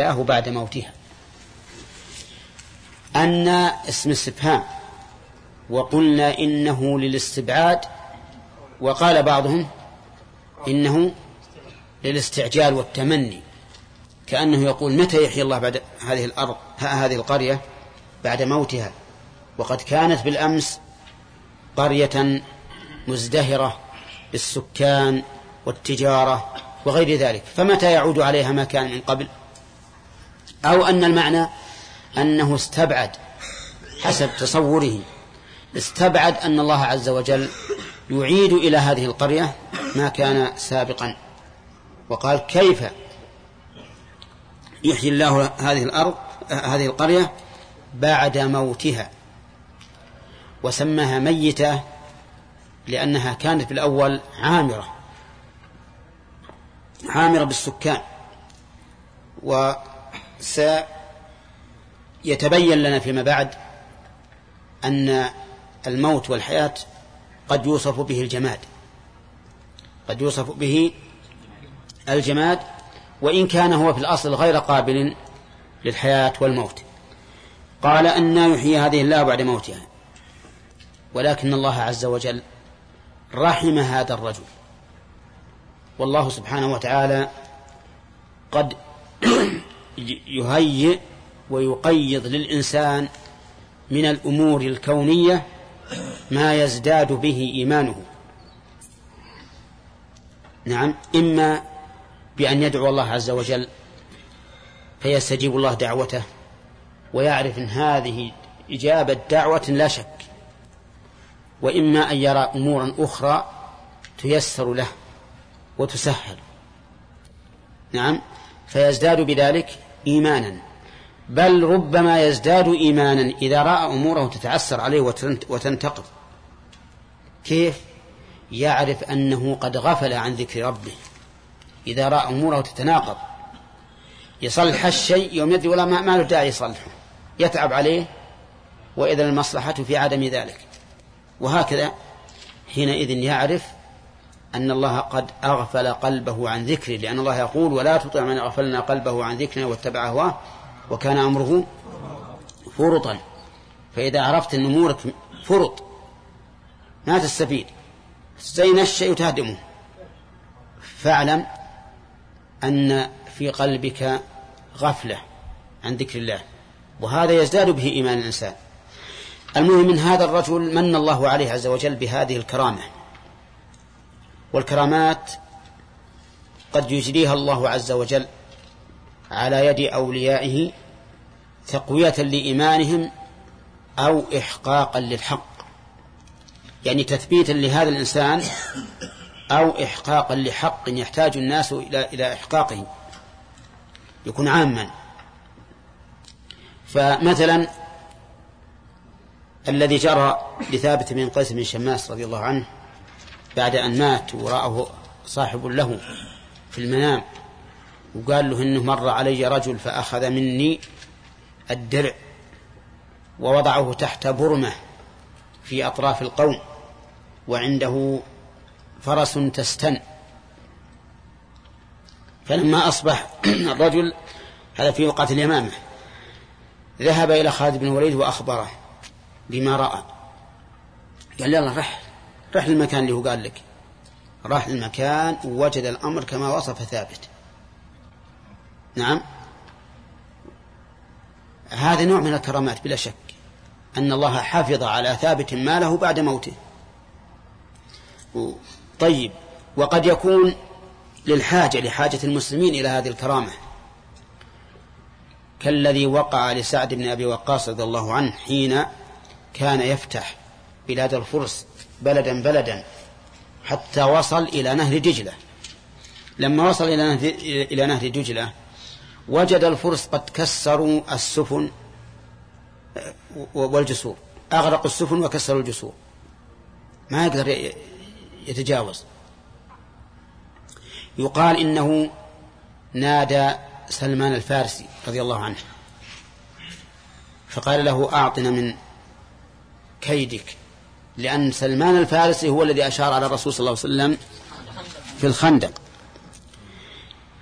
جاءه بعد موتها. أن اسم استفهام وقلنا إنه للاستبعاد وقال بعضهم إنه للاستعجال والتمني كأنه يقول متى يحيي الله بعد هذه الأرض هذه القرية بعد موتها؟ وقد كانت بالأمس قرية مزدهرة بالسكان والتجارة وغير ذلك فمتى يعود عليها ما كان من قبل؟ أو أن المعنى أنه استبعد حسب تصوره. استبعد أن الله عز وجل يعيد إلى هذه القرية ما كان سابقا. وقال كيف يحيي الله هذه الأرض هذه القرية بعد موتها؟ وسماها ميتة لأنها كانت في الأول عامرة عامرة بالسكان. وسيتبين لنا فيما بعد أن الموت والحياة قد يوصف به الجماد. قد يوصف به الجماد وإن كان هو في الأصل غير قابل للحياة والموت. قال أن يحيي هذه الله بعد موتها. ولكن الله عز وجل رحم هذا الرجل. والله سبحانه وتعالى قد يهيئ ويقيض للإنسان من الأمور الكونية ما يزداد به إيمانه. نعم إما بأن يدعو الله عز وجل فيستجيب الله دعوته ويعرف أن هذه إجابة دعوة لا شك وإما أن يرى أمورا أخرى تيسر له وتسهل. نعم فيزداد بذلك إيمانا. بل ربما يزداد إيمانا إذا رأى أموره تتعسر عليه وتنتقض كيف؟ يعرف أنه قد غفل عن ذكر ربه. إذا رأى أموره تتناقض. يصلح الشيء يوم يدري ولا ما له داعي يصلحه. يتعب عليه وإذا المصلحة في عدم ذلك. وهكذا حينئذ يعرف أن الله قد أغفل قلبه عن ذكره لأن الله يقول ولا تطع من أغفلنا قلبه عن ذكرنا واتبع هواه. وكان أمره فرطا. فإذا عرفت أن أمورك فرط ما تستفيد. زي الشيء تهدمه. فاعلم أن في قلبك غفلة عن ذكر الله وهذا يزداد به إيمان الإنسان. المهم من هذا الرجل من الله عليه عز وجل بهذه الكرامة. والكرامات قد يجريها الله عز وجل على يد أوليائه تقوية لإيمانهم أو إحقاقا للحق. يعني تثبيتا لهذا الإنسان أو إحقاقا لحق يحتاج الناس إلى إلى إحقاقه يكون عاما. فمثلا الذي جرى لثابت بن قيس بن شماس رضي الله عنه بعد أن مات ورآه صاحب له في المنام وقال له إنه مر علي رجل فأخذ مني الدرع ووضعه تحت برمة في أطراف القوم وعنده فرس تستن. فلما أصبح الرجل هذا في وقعة اليمامة ذهب إلى خالد بن الوليد وأخبره بما رأى. قال يلا رح. رح للمكان اللي هو قال لك. راح للمكان ووجد الأمر كما وصف ثابت. نعم. هذا نوع من الكرامات بلا شك. أن الله حفظ على ثابت ماله بعد موته. طيب. وقد يكون للحاجة لحاجة المسلمين إلى هذه الكرامة. كالذي وقع لسعد بن أبي وقاص رضي الله عنه حين كان يفتح بلاد الفرس بلدا بلدا حتى وصل إلى نهر دجلة. لما وصل إلى نهر, إلى نهر دجلة وجد الفرس قد كسروا السفن والجسور. أغرقوا السفن وكسروا الجسور. ما يقدر يتجاوز. يقال إنه نادى سلمان الفارسي رضي الله عنه فقال له أعطنا من كيدك. لأن سلمان الفارسي هو الذي أشار على الرسول صلى الله عليه وسلم في الخندق.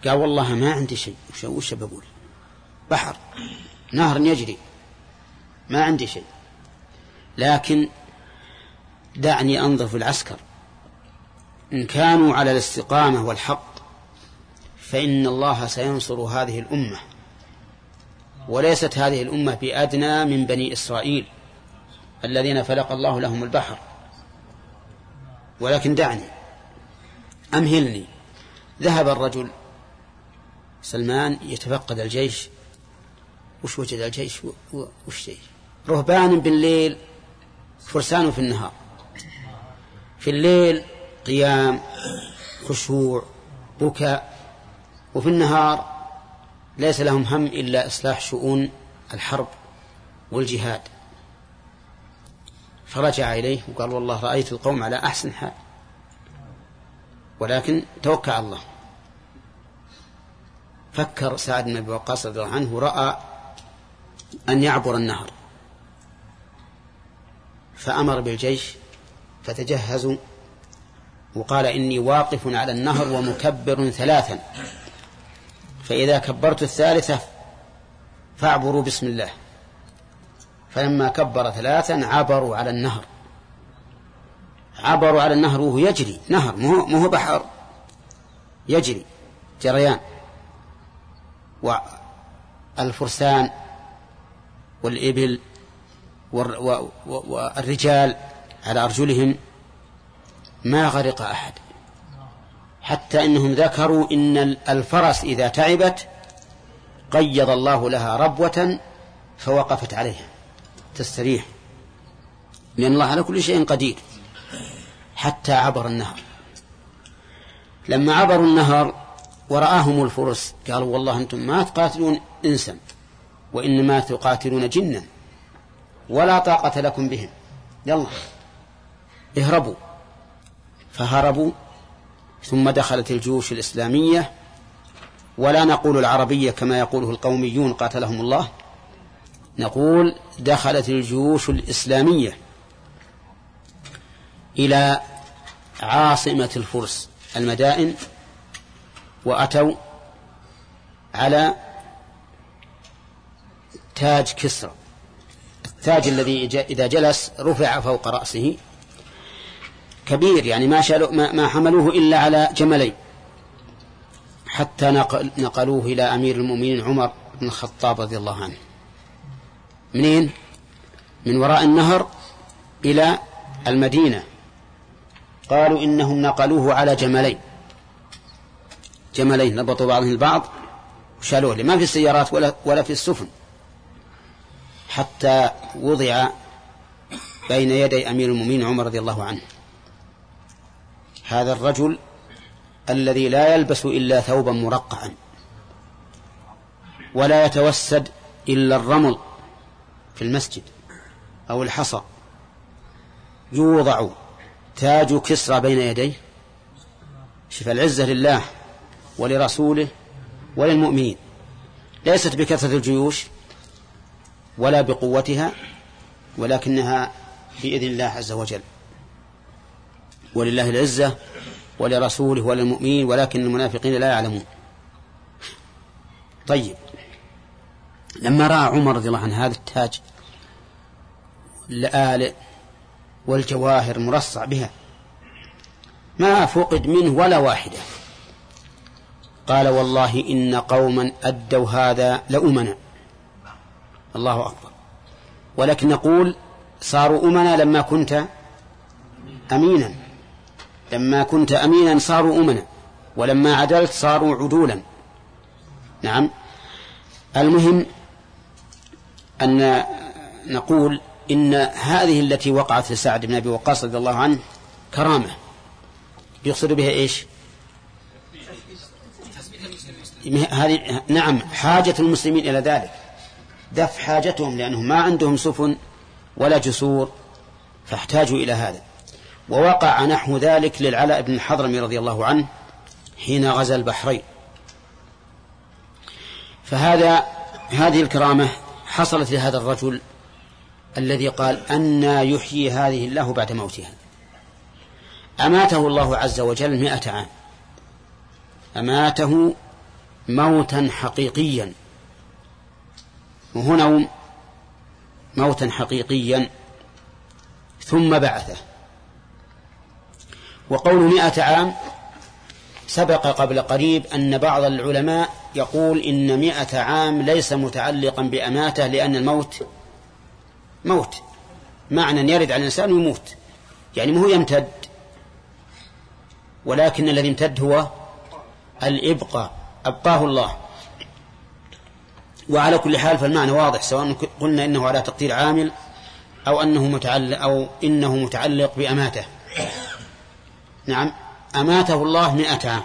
قال والله ما عندي شيء. وش بقول بحر نهر يجري. ما عندي شيء. لكن دعني أنظر في العسكر. إن كانوا على الاستقامة والحق فإن الله سينصر هذه الأمة. وليست هذه الأمة بأدنى من بني إسرائيل. الذين فلق الله لهم البحر. ولكن دعني أمهلني. ذهب الرجل سلمان يتفقد الجيش. وش وجد الجيش؟ وش جيش رهبان بالليل فرسان في النهار. في الليل قيام خشوع بكاء. وفي النهار ليس لهم هم إلا إصلاح شؤون الحرب والجهاد. فرجع إليه وقال والله رأيت القوم على أحسن حال. ولكن توكل على الله. فكر سعد بن أبي وقاص رضي الله عنه رأى أن يعبر النهر. فأمر بالجيش فتجهزوا وقال إني واقف على النهر ومكبر ثلاثا. فإذا كبرت الثالثة فاعبروا بسم الله. فلما كبر ثلاثا عبروا على النهر. عبروا على النهر وهو يجري. نهر مو هو بحر. يجري. جريان. والفرسان والإبل والرجال على أرجلهم. ما غرق أحد. حتى إنهم ذكروا إن الفرس إذا تعبت قيض الله لها ربوة فوقفت عليها. تستريح. لأن الله على كل شيء قدير. حتى عبر النهر. لما عبروا النهر ورآهم الفرس قالوا والله أنتم ما تقاتلون إنسا وإنما تقاتلون جنا ولا طاقة لكم بهم. يلا اهربوا. فهربوا ثم دخلت الجيوش الإسلامية. ولا نقول العربية كما يقوله القوميون قاتلهم الله. نقول دخلت الجيوش الإسلامية إلى عاصمة الفرس المدائن وأتوا على تاج كسرى. التاج الذي إذا جلس رفع فوق رأسه. كبير يعني ما ما, حملوه إلا على جملين. حتى نقل نقلوه إلى أمير المؤمنين عمر بن الخطاب رضي الله عنه. منين؟ من وراء النهر إلى المدينة. قالوا إنهم نقلوه على جملين. جملين ربطوا بعضهم البعض وشالوه ما في السيارات ولا, ولا في السفن. حتى وضع بين يدي أمير المؤمنين عمر رضي الله عنه. هذا الرجل الذي لا يلبس إلا ثوبا مرقعا ولا يتوسد إلا الرمل. في المسجد أو الحصى. يوضع تاج كسرى بين يديه. شف العزة لله ولرسوله وللمؤمنين. ليست بكثرة الجيوش ولا بقوتها ولكنها بإذن الله عز وجل. ولله العزة ولرسوله وللمؤمنين ولكن المنافقين لا يعلمون. طيب. لما رأى عمر رضي الله عنه هذا التاج الآلئ والجواهر مرصع بها ما فقد منه ولا واحدة. قال والله إن قوما أدوا هذا لأمنا. الله أكبر. ولكن نقول صاروا أمنا لما كنت أمينا. لما كنت أمينا صاروا أمنا ولما عدلت صاروا عدولا. نعم. المهم أن نقول إن هذه التي وقعت لسعد بن أبي وقاص رضي الله عنه كرامة. يقصد بها إيش؟ هذه نعم حاجة المسلمين إلى ذلك. دف حاجتهم لأنهم ما عندهم سفن ولا جسور فاحتاجوا إلى هذا. ووقع نحو ذلك للعلاء بن الحضرمي رضي الله عنه حين غزا البحرين. فهذا هذه الكرامة حصلت لهذا الرجل الذي قال أن يحيي هذه الله بعد موتها. أماته الله عز وجل مئة عام. أماته موتا حقيقيا. وهنا موتا حقيقيا. ثم بعثه. وقول مئة عام سبق قبل قريب أن بعض العلماء يقول إن مئة عام ليس متعلقا بأماته لأن الموت موت. معنى يرد على الإنسان ويموت يعني ما هو يمتد ولكن الذي امتد هو الإبقاء أبقاه الله. وعلى كل حال فالمعنى واضح سواء قلنا إنه على تقدير عامل أو أنه متعلق أو إنه متعلق بأماته. نعم أماته الله مئة عام.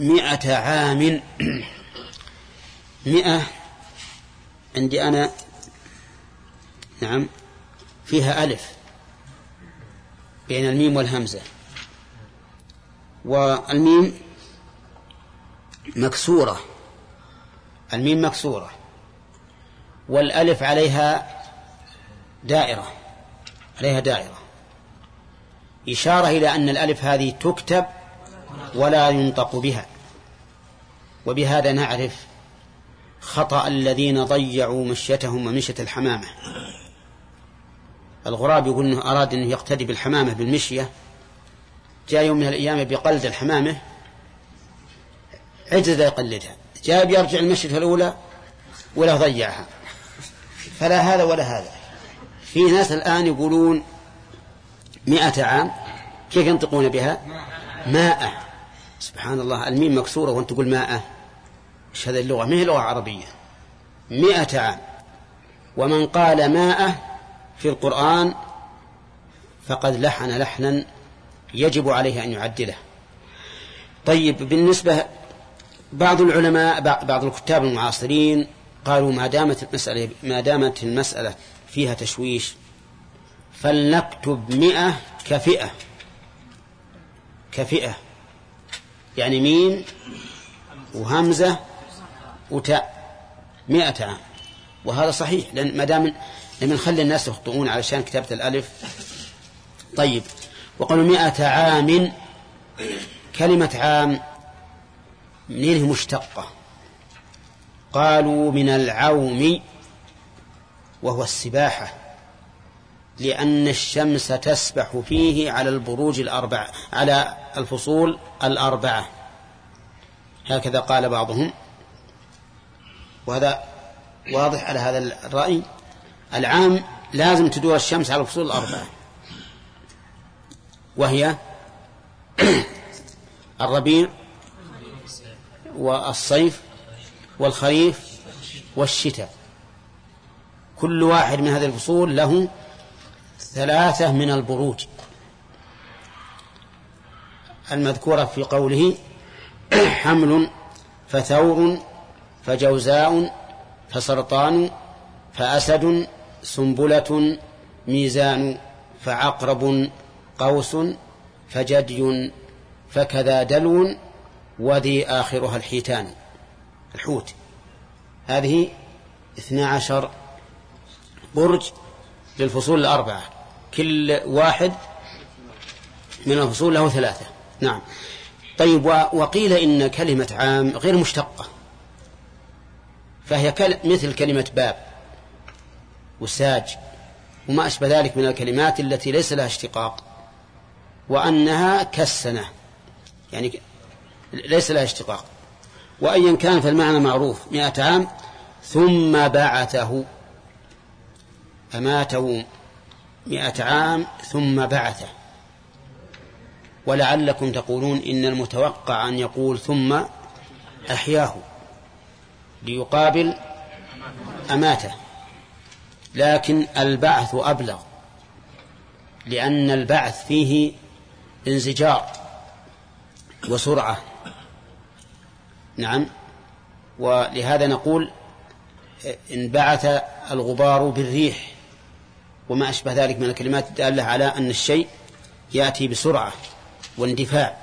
مئة عام. مئة عندي أنا. نعم. فيها ألف بين الميم والهمزة. والميم مكسورة. الميم مكسورة. والألف عليها دائرة. عليها دائرة. إشارة إلى أن الألف هذه تكتب ولا ينطق بها. وبهذا نعرف خطأ الذين ضيعوا مشيتهم ومشية الحمامة. الغراب يقول إنه أراد إنه يقتدي بالحمامة بالمشية. جاء يوم من الأيام بقلد الحمامة. عجز يقلدها. جاء بيرجع المشية الأولى ولا ضيعها. فلا هذا ولا هذا. في ناس الآن يقولون مئة عام. كيف ينطقون بها؟ ماء. سبحان الله الميم مكسورة وأنت تقول ماء إيش هذه اللغة؟ ما هي لغة عربية. مئة عام. ومن قال ماء في القرآن فقد لحن لحنا يجب عليه أن يعدله. طيب بالنسبة بعض العلماء بعض الكتاب المعاصرين قالوا ما دامت المسألة ما دامت المسألة فيها تشويش فلنكتب مئة كفئة. كفئة. يعني ميم وهمزة وتاء مئة عام. وهذا صحيح لأن ما دام لما نخلي الناس يخطئون علشان كتابة الألف. طيب وقالوا مئة عام كلمة عام منين مشتقة. قالوا من العوم وهو السباحة لأن الشمس تسبح فيه على البروج الأربعة على الفصول الأربعة. هكذا قال بعضهم. وهذا واضح على هذا الرأي. العام لازم تدور الشمس على الفصول الأربعة. وهي الربيع والصيف والخريف والشتاء. كل واحد من هذه الفصول له ثلاثة من البروج. المذكورة في قوله حمل فثور فجوزاء فسرطان فأسد سنبلة ميزان فعقرب قوس فجدي فكذا دلو وذي آخرها الحيتان الحوت هذه اثنا عشر برج للفصول الأربعة كل واحد من الفصول له ثلاثة نعم. طيب وقيل إن كلمة عام غير مشتقة فهي مثل كلمة باب وساج وما أشبه ذلك من الكلمات التي ليس لها اشتقاق وأنها كالسنة يعني ليس لها اشتقاق. وأيا كان فالمعنى معروف مئة عام ثم بعثه. أماته مئة عام ثم بعثه. ولعلكم تقولون إن المتوقع أن يقول ثم أحياه ليقابل أماته. لكن البعث أبلغ لأن البعث فيه انزجار وسرعة. نعم ولهذا نقول إن بعث الغبار بالريح وما أشبه ذلك من الكلمات الدالة على أن الشيء يأتي بسرعة. واندفاع.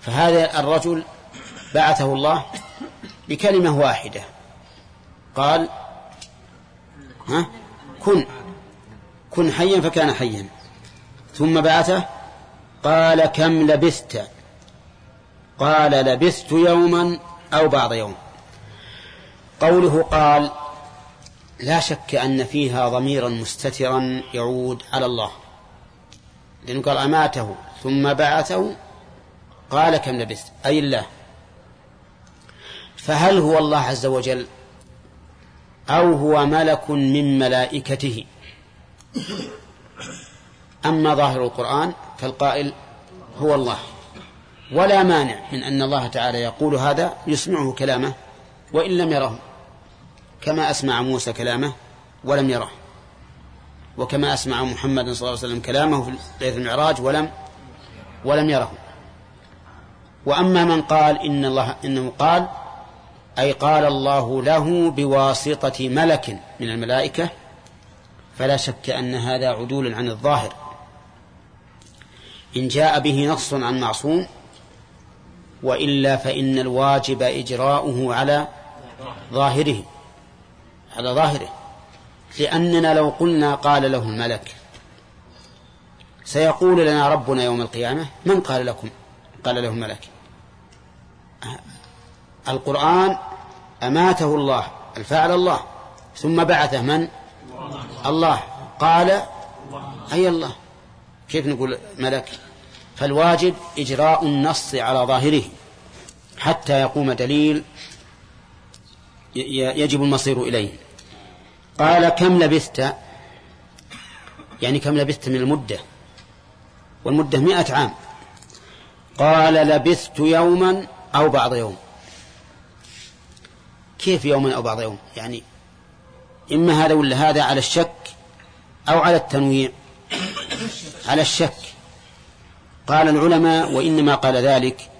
فهذا الرجل بعثه الله بكلمة واحدة. قال ها؟ كن. كن حيا فكان حيا. ثم بعثه قال كم لبثت قال لبثت يوما أو بعض يوم. قوله قال لا شك أن فيها ضميرا مستترا يعود على الله. لأنه قال أماته. ثم بعثه قال كم لبثت؟ أي الله. فهل هو الله عز وجل أو هو ملك من ملائكته؟ أما ظاهر القرآن فالقائل هو الله. ولا مانع من أن الله تعالى يقول هذا يسمعه كلامه وإن لم يره. كما أسمع موسى كلامه ولم يره. وكما أسمع محمد صلى الله عليه وسلم كلامه في المعراج ولم ولم يره. وأما من قال إن الله إنه قال أي قال الله له بواسطة ملك من الملائكة فلا شك أن هذا عدول عن الظاهر. إن جاء به نص عن معصوم وإلا فإن الواجب إجراؤه على ظاهره على ظاهره. لأننا لو قلنا قال له الملك سيقول لنا ربنا يوم القيامة من قال لكم؟ قال له الملك. القرآن أماته الله الفاعل الله ثم بعثه من؟ الله. قال أي الله؟ كيف نقول ملك؟ فالواجب إجراء النص على ظاهره حتى يقوم دليل يجب المصير إليه. قال كم لبثت؟ يعني كم لبثت من المدة؟ والمدة مئة عام. قال لبثت يوما أو بعض يوم. كيف يوما أو بعض يوم؟ يعني إما هذا ولا هذا على الشك أو على التنويع. على الشك. قال العلماء وإنما قال ذلك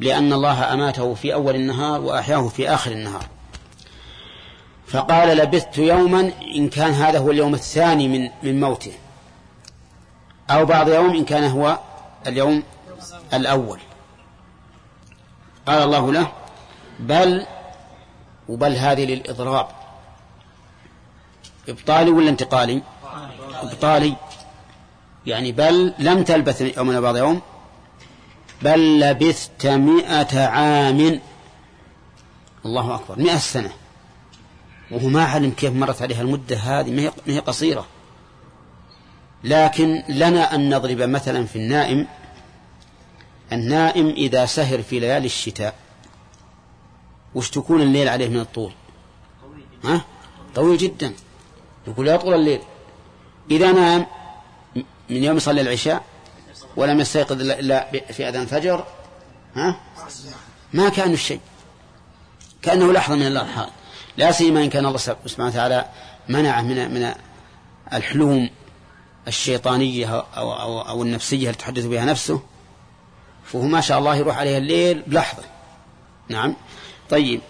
لأن الله أماته في أول النهار وأحياه في آخر النهار. فقال لبثت يوما إن كان هذا هو اليوم الثاني من من موته. أو بعض يوم إن كان هو اليوم الأول. قال الله له بل وبل هذه للإضراب. إبطالي ولا انتقالي؟ إبطالي. يعني بل لم تلبث يوما بعض يوم؟ بل لبثت مئة عام. الله أكبر. مئة سنة. وهو ما علم كيف مرت عليها المدة هذه ما هي قصيرة. لكن لنا أن نضرب مثلا في النائم النائم إذا سهر في ليالي الشتاء وش تكون الليل عليه من الطول؟ ها؟ طويل جدا. يقول يطول الليل. إذا نام من يوم يصلي العشاء ولم يستيقظ إلا في أذان الفجر ها؟ ما كان الشيء. كأنه لحظة من اللحظات لا سيما إن كان الله سبحانه وتعالى منعه من من الحلوم الشيطانية أو, أو, أو النفسية التي تحدث بها نفسه فهو ما شاء الله يروح عليها الليل بلحظة. نعم. طيب.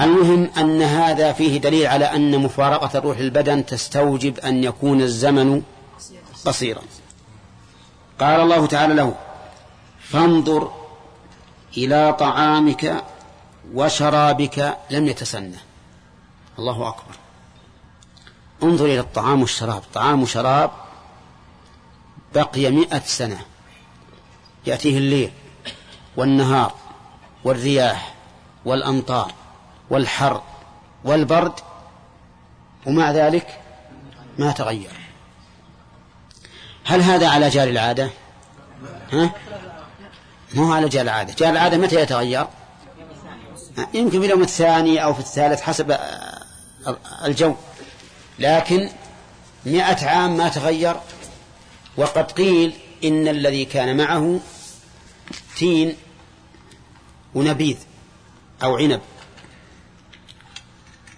المهم أن هذا فيه دليل على أن مفارقة الروح البدن تستوجب أن يكون الزمن قصيرا. قال الله تعالى له فانظر إلى طعامك وشرابك لم يتسنه. الله أكبر. انظر إلى الطعام والشراب. طعام وشراب بقي مئة سنة. يأتيه الليل والنهار والرياح والأمطار والحر والبرد ومع ذلك ما تغير. هل هذا على جار العادة؟ ها؟ ما هو على جار العادة. جار العادة متى يتغير؟ يمكن في اليوم الثاني أو في الثالث حسب الجو. لكن مئة عام ما تغير وقد قيل إن الذي كان معه تين ونبيذ أو عنب.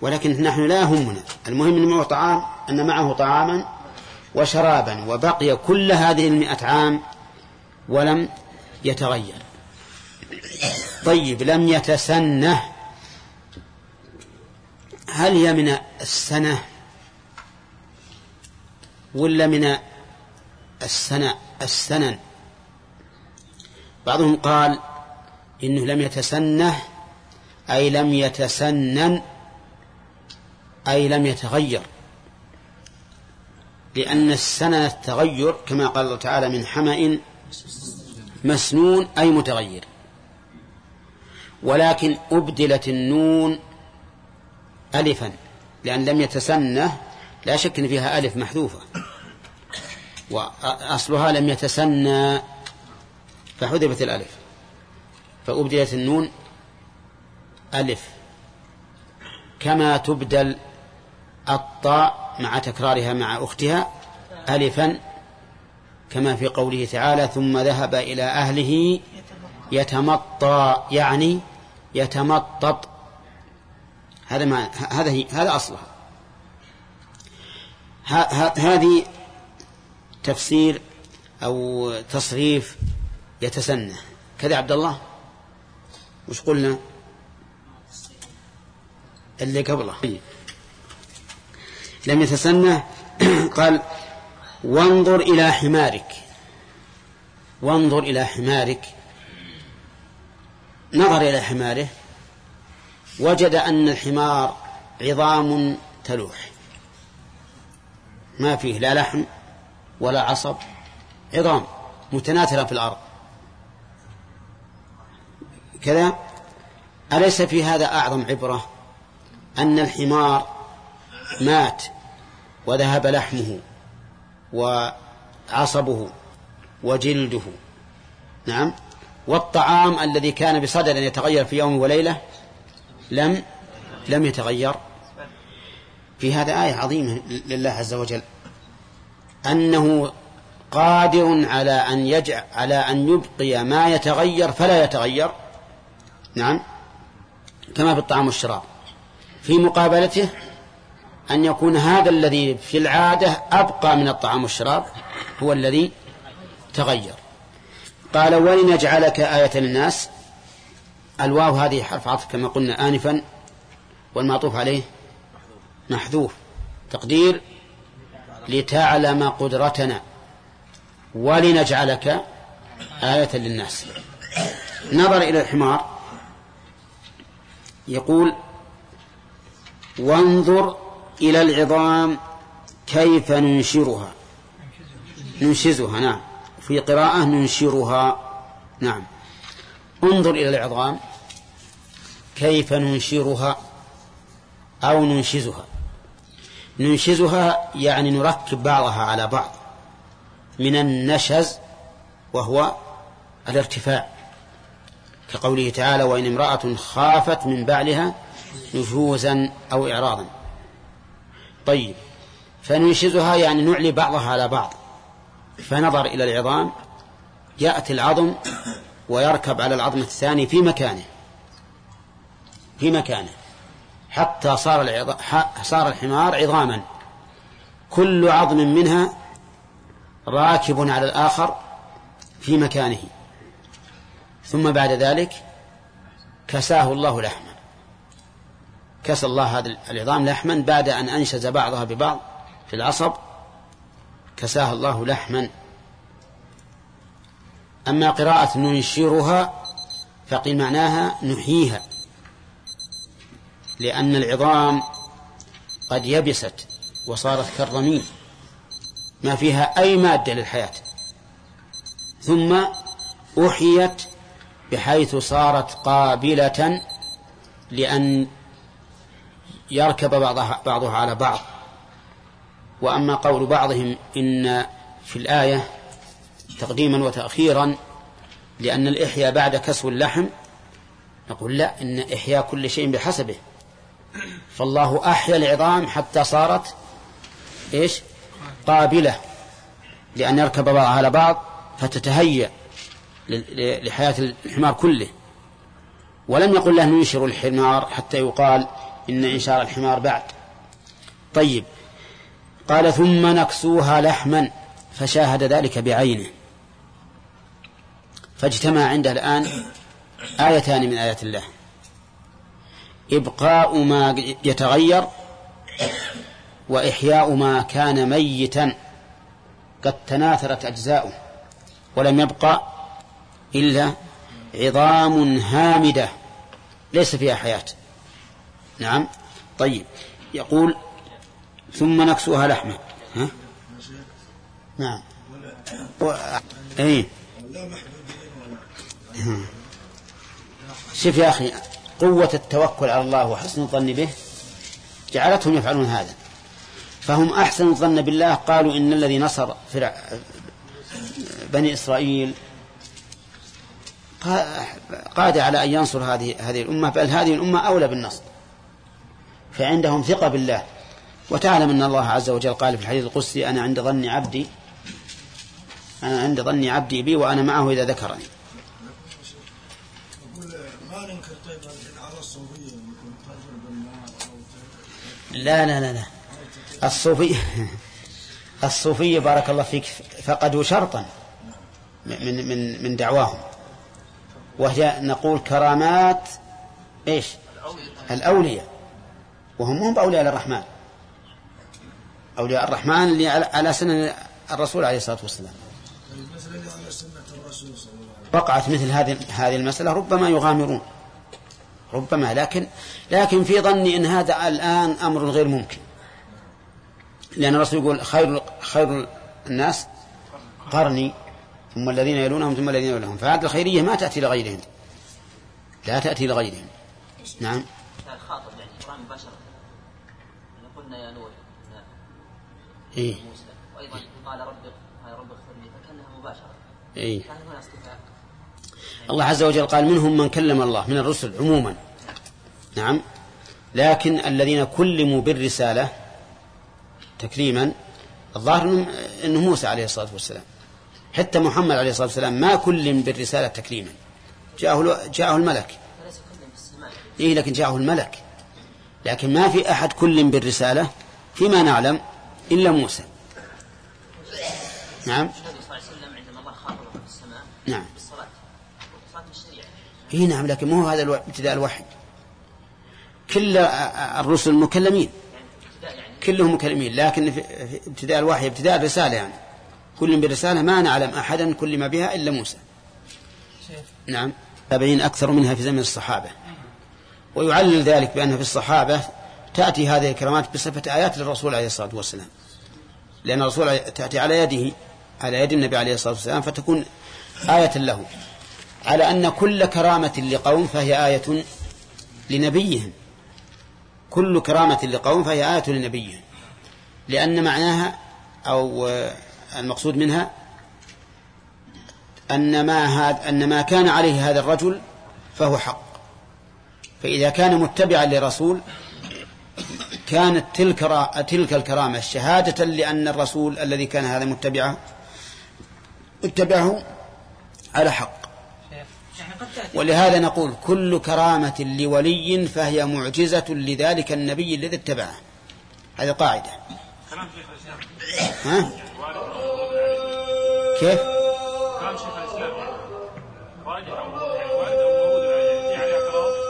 ولكن نحن لا يهمنا المهم أن معه طعام أن معه طعاما وشرابا وبقي كل هذه المئة عام ولم يتغير. طيب لم يتسنه. هل هي من السنة؟ ولا من السنة السنن. بعضهم قال إنه لم يتسنه أي لم يتسنن أي لم يتغير. لأن السنن التغير كما قال الله تعالى من حمأ مسنون أي متغير. ولكن أبدلت النون ألفا لأن لم يتسنه لا شك أن فيها ألف محذوفة. وأصلها لم يتسنى فحذفت الألف. فأبدلت النون ألف. كما تبدل الطاء مع تكرارها مع أختها ألفا كما في قوله تعالى ثم ذهب إلى أهله يتمطى يعني يتمطط. هذا ما هذا هذا أصلها. هذه تفسير أو تصريف يتسنى. كذا عبد الله؟ وش قلنا؟ اللي قبله. لم يتسنى. قال وانظر إلى حمارك. وانظر إلى حمارك. نظر إلى حماره. وجد أن الحمار عظام تلوح. ما فيه لا لحم ولا عصب عظام متناثرة في الأرض. كذا أليس في هذا أعظم عبرة؟ أن الحمار مات وذهب لحمه وعصبه وجلده. نعم. والطعام الذي كان بصدد أن يتغير في يوم وليلة لم لم يتغير. في هذا آية عظيمة لله عز وجل. أنه قادر على أن يجعل على أن يبقي ما يتغير فلا يتغير. نعم. كما في الطعام والشراب. في مقابلته أن يكون هذا الذي في العادة أبقى من الطعام والشراب هو الذي تغير. قال ولنجعلك آية للناس. الواو هذه حرف عطف كما قلنا آنفا والمعطوف عليه محذوف. تقدير لتعلم قدرتنا ولنجعلك آية للناس. نظر إلى الحمار. يقول وانظر إلى العظام كيف ننشرها. ننشزها نعم. في قراءة ننشرها. نعم. انظر إلى العظام كيف ننشرها أو ننشزها. ننشزها يعني نركب بعضها على بعض. من النشز وهو الارتفاع. كقوله تعالى وإن امرأة خافت من بعلها نشوزا أو إعراضا. طيب فننشزها يعني نعلي بعضها على بعض. فنظر إلى العظام يأتي العظم ويركب على العظم الثاني في مكانه. في مكانه. حتى صار صار الحمار عظاما. كل عظم منها راكب على الآخر في مكانه. ثم بعد ذلك كساه الله لحما. كسى الله هذا العظام لحما بعد أن أنشز بعضها ببعض في العصب كساها الله لحما. أما قراءة ننشرها فقيل معناها نحييها. لأن العظام قد يبست وصارت كالرميم ما فيها أي مادة للحياة. ثم أحيت بحيث صارت قابلة لأن يركب بعضها, بعضها على بعض. وأما قول بعضهم إن في الآية تقديما وتأخيرا لأن الإحياء بعد كسو اللحم نقول لا إن إحياء كل شيء بحسبه. فالله أحيا العظام حتى صارت إيش؟ قابلة لأن يركب بعضها على بعض فتتهيأ لحياة الحمار كله. ولم يقل له ننشر الحمار حتى يقال إن إنشار الحمار بعد. طيب قال ثم نكسوها لحما فشاهد ذلك بعينه. فاجتمع عنده الآن آيتان من آيات الله. إبقاء ما يتغير وإحياء ما كان ميتا قد تناثرت أجزاؤه ولم يبقى إلا عظام هامدة ليس فيها حياة. نعم. طيب. يقول ثم نكسوها لحما ها؟ نعم. و... اي شوف يا أخي قوة التوكل على الله وحسن الظن به جعلتهم يفعلون هذا. فهم أحسن الظن بالله قالوا إن الذي نصر بني إسرائيل قادر على أن ينصر هذه هذه الأمة بل هذه الأمة أولى بالنصر. فعندهم ثقة بالله. وتعلم أن الله عز وجل قال في الحديث القدسي أنا عند ظن عبدي أنا عند ظن عبدي بي وأنا معه إذا ذكرني. لا لا لا لا. الصوفية الصوفية بارك الله فيك فقدوا شرطا من من من دعواهم. وهي نقول كرامات إيش؟ الأولياء. وهم هم بأولياء الرحمن أولياء الرحمن اللي على سنة الرسول عليه الصلاة والسلام. وقعت مثل هذه هذه المسألة ربما يغامرون. ربما لكن لكن في ظني إن هذا الآن أمر غير ممكن. لأن الرسول يقول خير خير الناس قرني ثم الذين يلونهم ثم الذين يلونهم. فهذه الخيرية ما تأتي لغيرهم. لا تأتي لغيرهم. نعم. يعني القران مباشرة. قلنا يا نور إيه؟ وأيضا قال رب رب اغفر لي فكأنها مباشرة. إيه؟ الله عز وجل قال منهم من كلم الله من الرسل عموما. نعم. لكن الذين كلموا بالرسالة تكريما الظاهر أنه موسى عليه الصلاة والسلام حتى محمد عليه الصلاة والسلام ما كلم بالرسالة تكريما. جاءه, جاءه الملك. إيه لكن جاءه الملك. لكن ما في أحد كلم بالرسالة فيما نعلم إلا موسى. نعم. نعم. اي نعم لكن مو هذا ابتداء الوحي. كل الرسل مكلمين. كلهم مكلمين لكن ابتداء الوحي ابتداء الرسالة يعني. كل بالرسالة ما نعلم أحدا كلم بها إلا موسى. نعم. تابعين أكثر منها في زمن الصحابة. ويعلل ذلك بأن في الصحابة تأتي هذه الكرامات بصفة آيات للرسول عليه الصلاة والسلام. لأن الرسول تأتي على يده على يد النبي عليه الصلاة والسلام فتكون آية له. على أن كل كرامة لقوم فهي آية لنبيهم. كل كرامة لقوم فهي آية لنبيهم. لأن معناها أو المقصود منها أن ما هذا أن ما كان عليه هذا الرجل فهو حق. فإذا كان متبعا لرسول كانت تلك تلك الكرامة شهادة لأن الرسول الذي كان هذا متبعه اتبعه على حق. ولهذا نقول كل كرامة لولي فهي معجزة لذلك النبي الذي اتبعه. هذه قاعدة. ها؟ كيف؟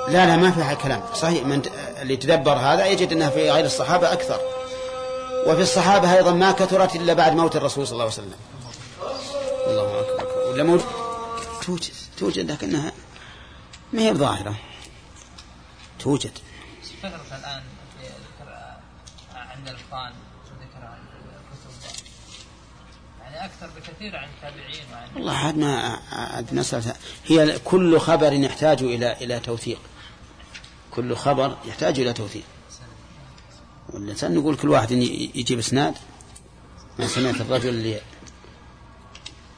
لا لا ما فيها كلام صحيح من اللي تدبر هذا يجد أنها في غير الصحابة أكثر. وفي الصحابة أيضا ما كثرت إلا بعد موت الرسول صلى الله عليه وسلم. الله أكبر. ولا موت توجد. توجد لكنها ما هي بظاهرة. توجد. ذكرت الآن عند الفان ذكر عن الكتب يعني أكثر بكثير عن التابعين وعن والله عاد ما عاد مسألة هي كل خبر يحتاج إلى إلى توثيق. كل خبر يحتاج إلى توثيق. والإنسان نقول كل واحد يجيب إسناد. ما سمعت الرجل اللي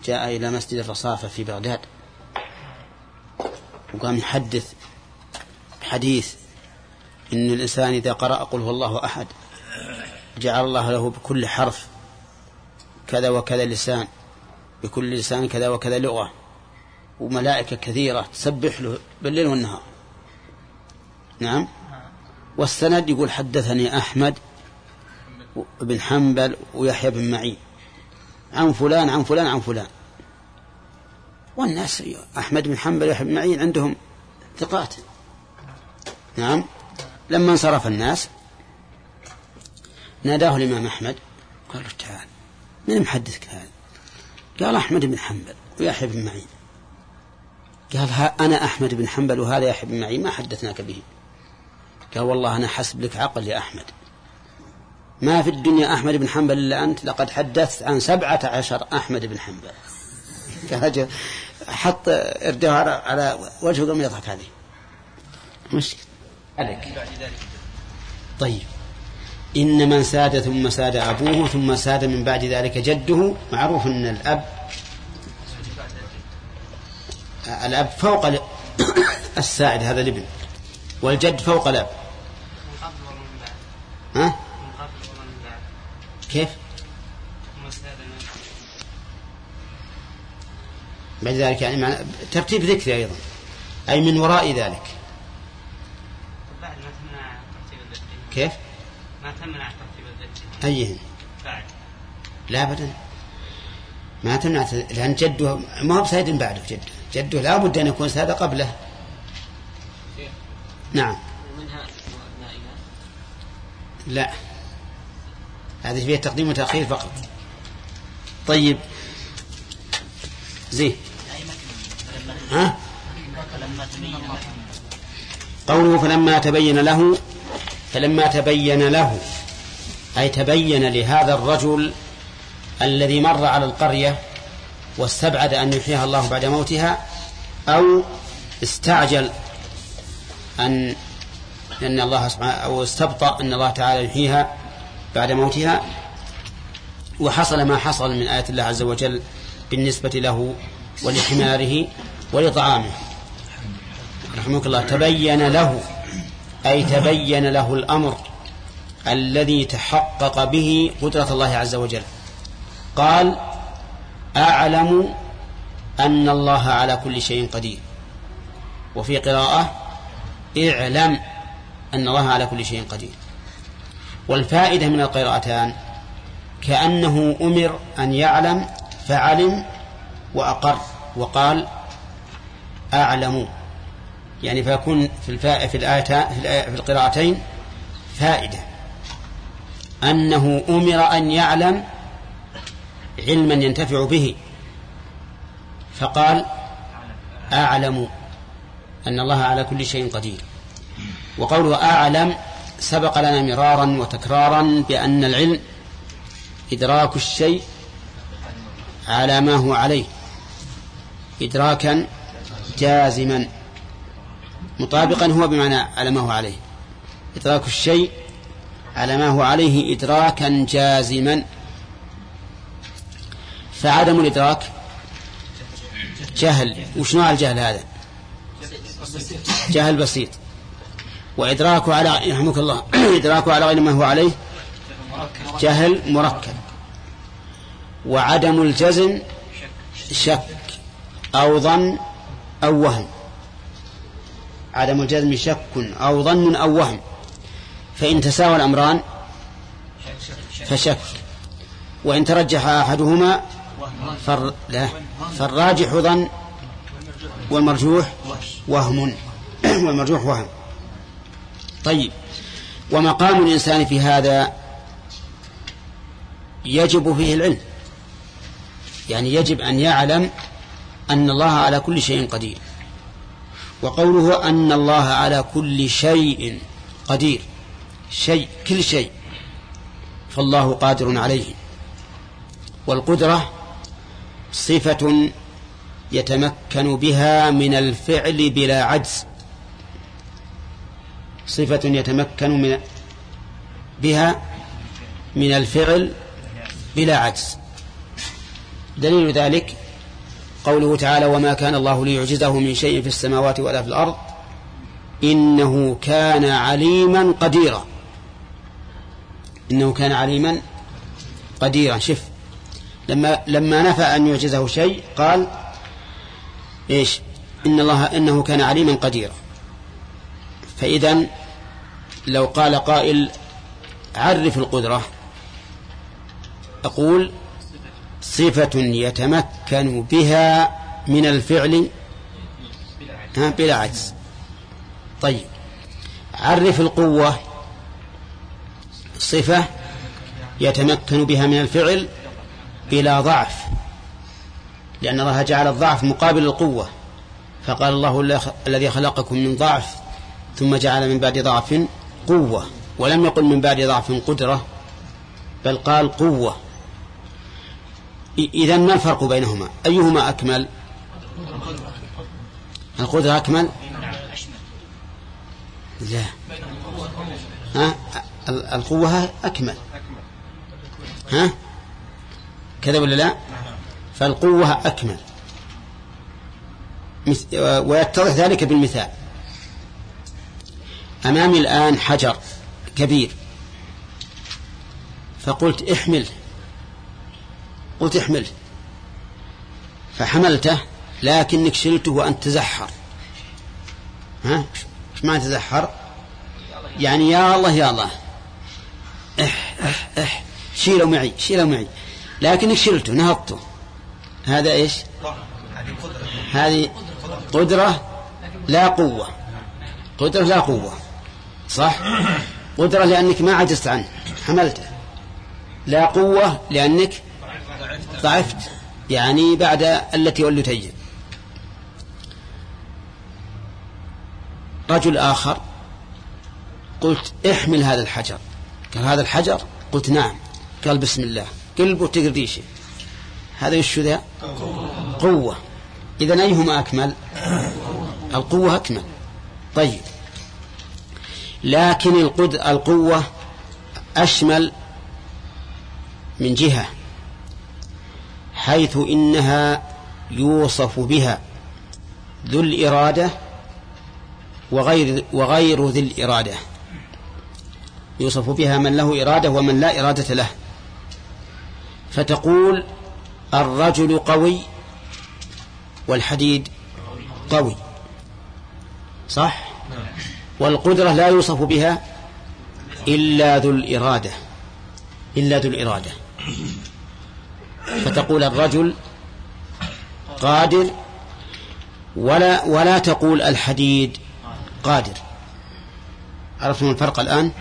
جاء إلى مسجد الرصافة في بغداد. وقام يحدث حديث إن الإنسان إذا قرأ قل هو الله أحد جعل الله له بكل حرف كذا وكذا لسان بكل لسان كذا وكذا لغة وملائكة كثيرة تسبح له بالليل والنهار. نعم؟ والسند يقول حدثني أحمد بن حنبل ويحيى بن معين عن فلان عن فلان عن فلان. والناس أحمد بن حنبل ويحيى بن معين عندهم ثقات. نعم. لما انصرف الناس ناداه الإمام أحمد قال له تعال من محدثك هذا قال أحمد بن حنبل ويحيى بن معين. قال أنا أحمد بن حنبل وهذا يحيى بن معين ما حدثناك به. قال والله أنا حسب لك عقل يا أحمد. ما في الدنيا أحمد بن حنبل إلا أنت لقد حدثت عن سبعة عشر أحمد بن حنبل. حط إرده على وجهه قام يضحك عليه مشكلة. عليك. طيب. إن من ساد ثم ساد أبوه ثم ساد من بعد ذلك جده. معروف أن الأب الأب فوق السائد هذا الابن. والجد فوق الأب. ها؟ كيف؟ بعد ذلك يعني معنى ترتيب ذكري أيضا. أي من وراء ذلك. بعد ما تمنع ترتيب الذكري. كيف؟ ما تمنع ترتيب الذكري. أيهن؟ بعد. لا أبدا. ما تمنع لأن جده ما هو بسيد بعده جده جده لا بد أن يكون ساد قبله. نعم. ومنها لا. هذه فيها تقديم وتأخير فقط. طيب. زين. ها؟ قوله فلما تبين له فلما تبين له أي تبين لهذا الرجل الذي مر على القرية واستبعد أن يحييها الله بعد موتها أو استعجل أن أن الله سبحانه أو استبطأ أن الله تعالى يحييها بعد موتها وحصل ما حصل من آيات الله عز وجل بالنسبة له ولحماره ولطعامه. رحمك الله. تبين له أي تبين له الأمر الذي تحقق به قدرة الله عز وجل. قال أعلم أن الله على كل شيء قدير. وفي قراءة اعلم أن الله على كل شيء قدير. والفائدة من القراءتان كأنه أمر أن يعلم فعلم وأقر. وقال أعلم. يعني فيكون في الفاء في الآية في القراءتين فائدة. أنه أمر أن يعلم علما ينتفع به. فقال أعلم. أن الله على كل شيء قدير. وقوله أعلم سبق لنا مرارا وتكرارا بأن العلم إدراك الشيء على ما هو عليه. إدراكا جازما مطابقا هو بمعنى على ما هو عليه. إدراك الشيء على ما هو عليه إدراكا جازما. فعدم الإدراك جهل. وش نوع الجهل هذا؟ جهل بسيط. وإدراكه على يرحمك الله إدراكه على غير ما هو عليه جهل مركب. وعدم الجزم شك أو ظن أو وهم. عدم الجزم شك أو ظن أو وهم. فإن تساوى الأمران فشك. وإن ترجح أحدهما فر... لا. فالراجح ظن والمرجوح وهم. والمرجوح وهم. طيب. ومقام الإنسان في هذا يجب فيه العلم. يعني يجب أن يعلم أن الله على كل شيء قدير. وقوله أن الله على كل شيء قدير. شيء كل شيء. فالله قادر عليه. والقدرة صفة يتمكن بها من الفعل بلا عجز. صفة يتمكن من بها من الفعل بلا عجز. دليل ذلك قوله تعالى وما كان الله ليعجزه من شيء في السماوات ولا في الأرض إنه كان عليما قديرا. إنه كان عليما قديرا. شف لما لما نفى أن يعجزه شيء قال إيش؟ إن الله إنه كان عليما قديرا. فإذا لو قال قائل عرف القدرة أقول صفة يتمكن بها من الفعل بلا عجز. طيب. عرف القوة. صفة يتمكن بها من الفعل بلا ضعف. لأن الله جعل الضعف مقابل القوة. فقال الله الذي خلقكم من ضعف ثم جعل من بعد ضعف قوة. ولم يقل من بعد ضعف قدرة بل قال قوة. إذا ما الفرق بينهما؟ أيهما أكمل؟ القدرة أكمل؟ لا. ها؟ ال- القوة أكمل. ها؟ كذا ولا لا؟ فالقوة أكمل. ويتضح ذلك بالمثال. أمامي الآن حجر كبير. فقلت احمل قلت احمله فحملته لكنك شلته وأنت تزحر. ها؟ إيش معنى تزحر؟ يعني يا الله يا الله. إح إح إح. شيله معي شيله معي. لكنك شلته نهضته. هذا إيش؟ هذه قدرة لا قوة. قدرة لا قوة. صح؟ قدرة لأنك ما عجزت عنه. حملته. لا قوة لأنك ضعفت يعني بعد التي ولتين رجل آخر قلت احمل هذا الحجر. قال هذا الحجر؟ قلت نعم. قال بسم الله. قلبه تقريشه هذا وش ذا؟ قوة. إذا أيهما أكمل؟ القوة أكمل. طيب. لكن القوة أشمل من جهة. حيث إنها يوصف بها ذو الإرادة وغير وغير ذي الإرادة. يوصف بها من له إرادة ومن لا إرادة له. فتقول الرجل قوي والحديد قوي. صح؟ والقدرة لا يوصف بها إلا ذو الإرادة. إلا ذو الإرادة. فتقول الرجل قادر ولا ولا تقول الحديد قادر. عرفتم الفرق الآن؟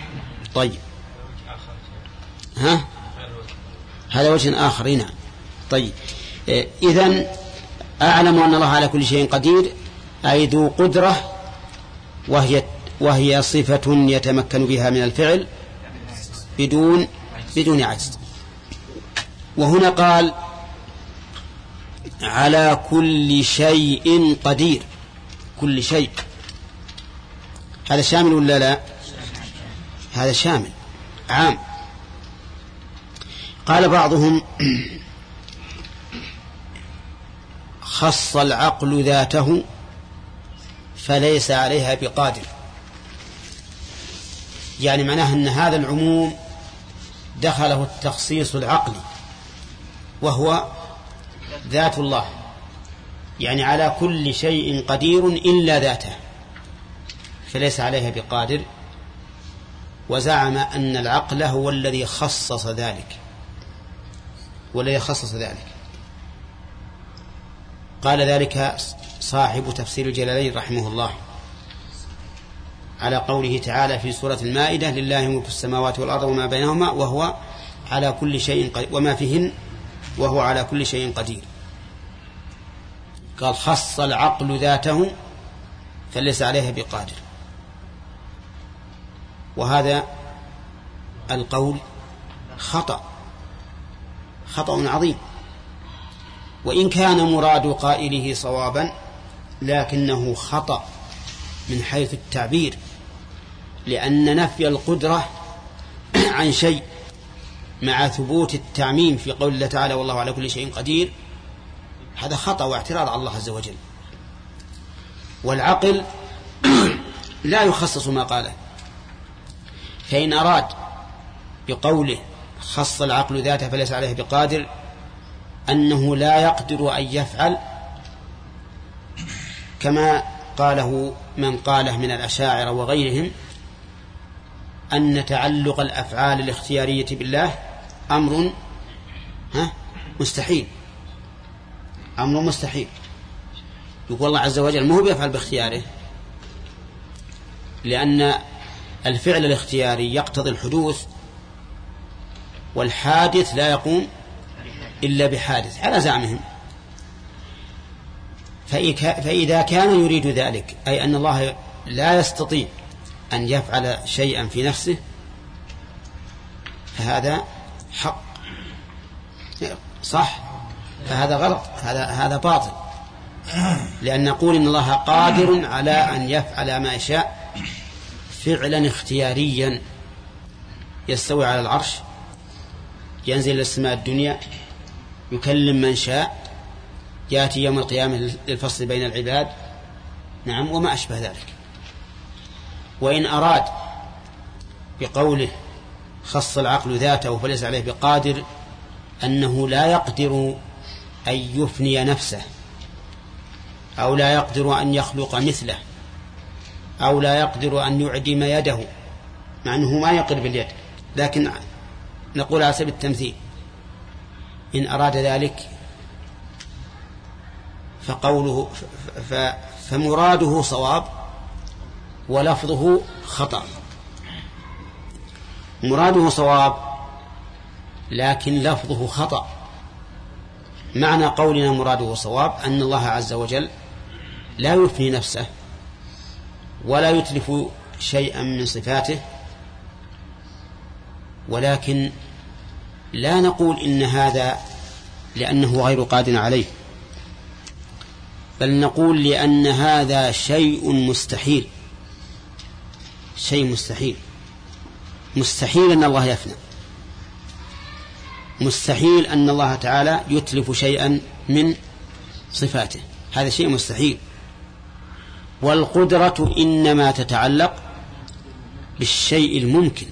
طيب. ها؟ هذا وجه آخر نعم طيب. إذا أعلم أن الله على كل شيء قدير. أي ذو قدرة وهي وهي صفة يتمكن بها من الفعل بدون بدون عجز. وهنا قال على كل شيء قدير. كل شيء. هذا شامل ولا لا؟ هذا شامل. عام. قال بعضهم خص العقل ذاته فليس عليها بقادر. يعني معناه أن هذا العموم دخله التخصيص العقلي. وهو ذات الله. يعني على كل شيء قدير إلا ذاته. فليس عليها بقادر. وزعم أن العقل هو الذي خصص ذلك. والذي خصص ذلك. قال ذلك صاحب تفسير الجلالين رحمه الله. على قوله تعالى في سورة المائدة لله ملك السماوات والأرض وما بينهما وهو على كل شيء قدير. وما فيهن وهو على كل شيء قدير. قال خص العقل ذاته فليس عليها بقادر. وهذا القول خطأ خطأ عظيم. وإن كان مراد قائله صوابا لكنه خطأ من حيث التعبير لأن نفي القدرة عن شيء مع ثبوت التعميم في قول الله تعالى والله على كل شيء قدير هذا خطأ واعتراض على الله عز وجل. والعقل لا يخصص ما قاله. فإن أراد بقوله خص العقل ذاته فليس عليه بقادر أنه لا يقدر أن يفعل كما قاله من قاله من الأشاعرة وغيرهم أن تعلق الأفعال الاختيارية بالله أمر ها مستحيل. أمر مستحيل. يقول الله عز وجل ما هو بيفعل باختياره لأن الفعل الاختياري يقتضي الحدوث والحادث لا يقوم إلا بحادث على زعمهم. فإذا كان يريد ذلك أي أن الله لا يستطيع أن يفعل شيئا في نفسه فهذا حق. صح؟ فهذا غلط هذا هذا باطل. لأن نقول إن الله قادر على أن يفعل ما يشاء فعلا اختياريا يستوي على العرش ينزل إلى السماء الدنيا يكلم من شاء يأتي يوم القيامة للفصل بين العباد. نعم وما أشبه ذلك. وإن أراد بقوله خص العقل ذاته فليس عليه بقادر أنه لا يقدر أن يفني نفسه أو لا يقدر أن يخلق مثله أو لا يقدر أن يعدم يده مع أنه ما يقدر باليد لكن نقول على سبيل التمثيل إن أراد ذلك فقوله فمراده صواب ولفظه خطأ. مراده صواب لكن لفظه خطأ. معنى قولنا مراده صواب أن الله عز وجل لا يفني نفسه ولا يتلف شيئا من صفاته ولكن لا نقول إن هذا لأنه غير قادر عليه بل نقول لأن هذا شيء مستحيل. شيء مستحيل. مستحيل أن الله يفنى. مستحيل أن الله تعالى يتلف شيئا من صفاته. هذا شيء مستحيل. والقدرة إنما تتعلق بالشيء الممكن.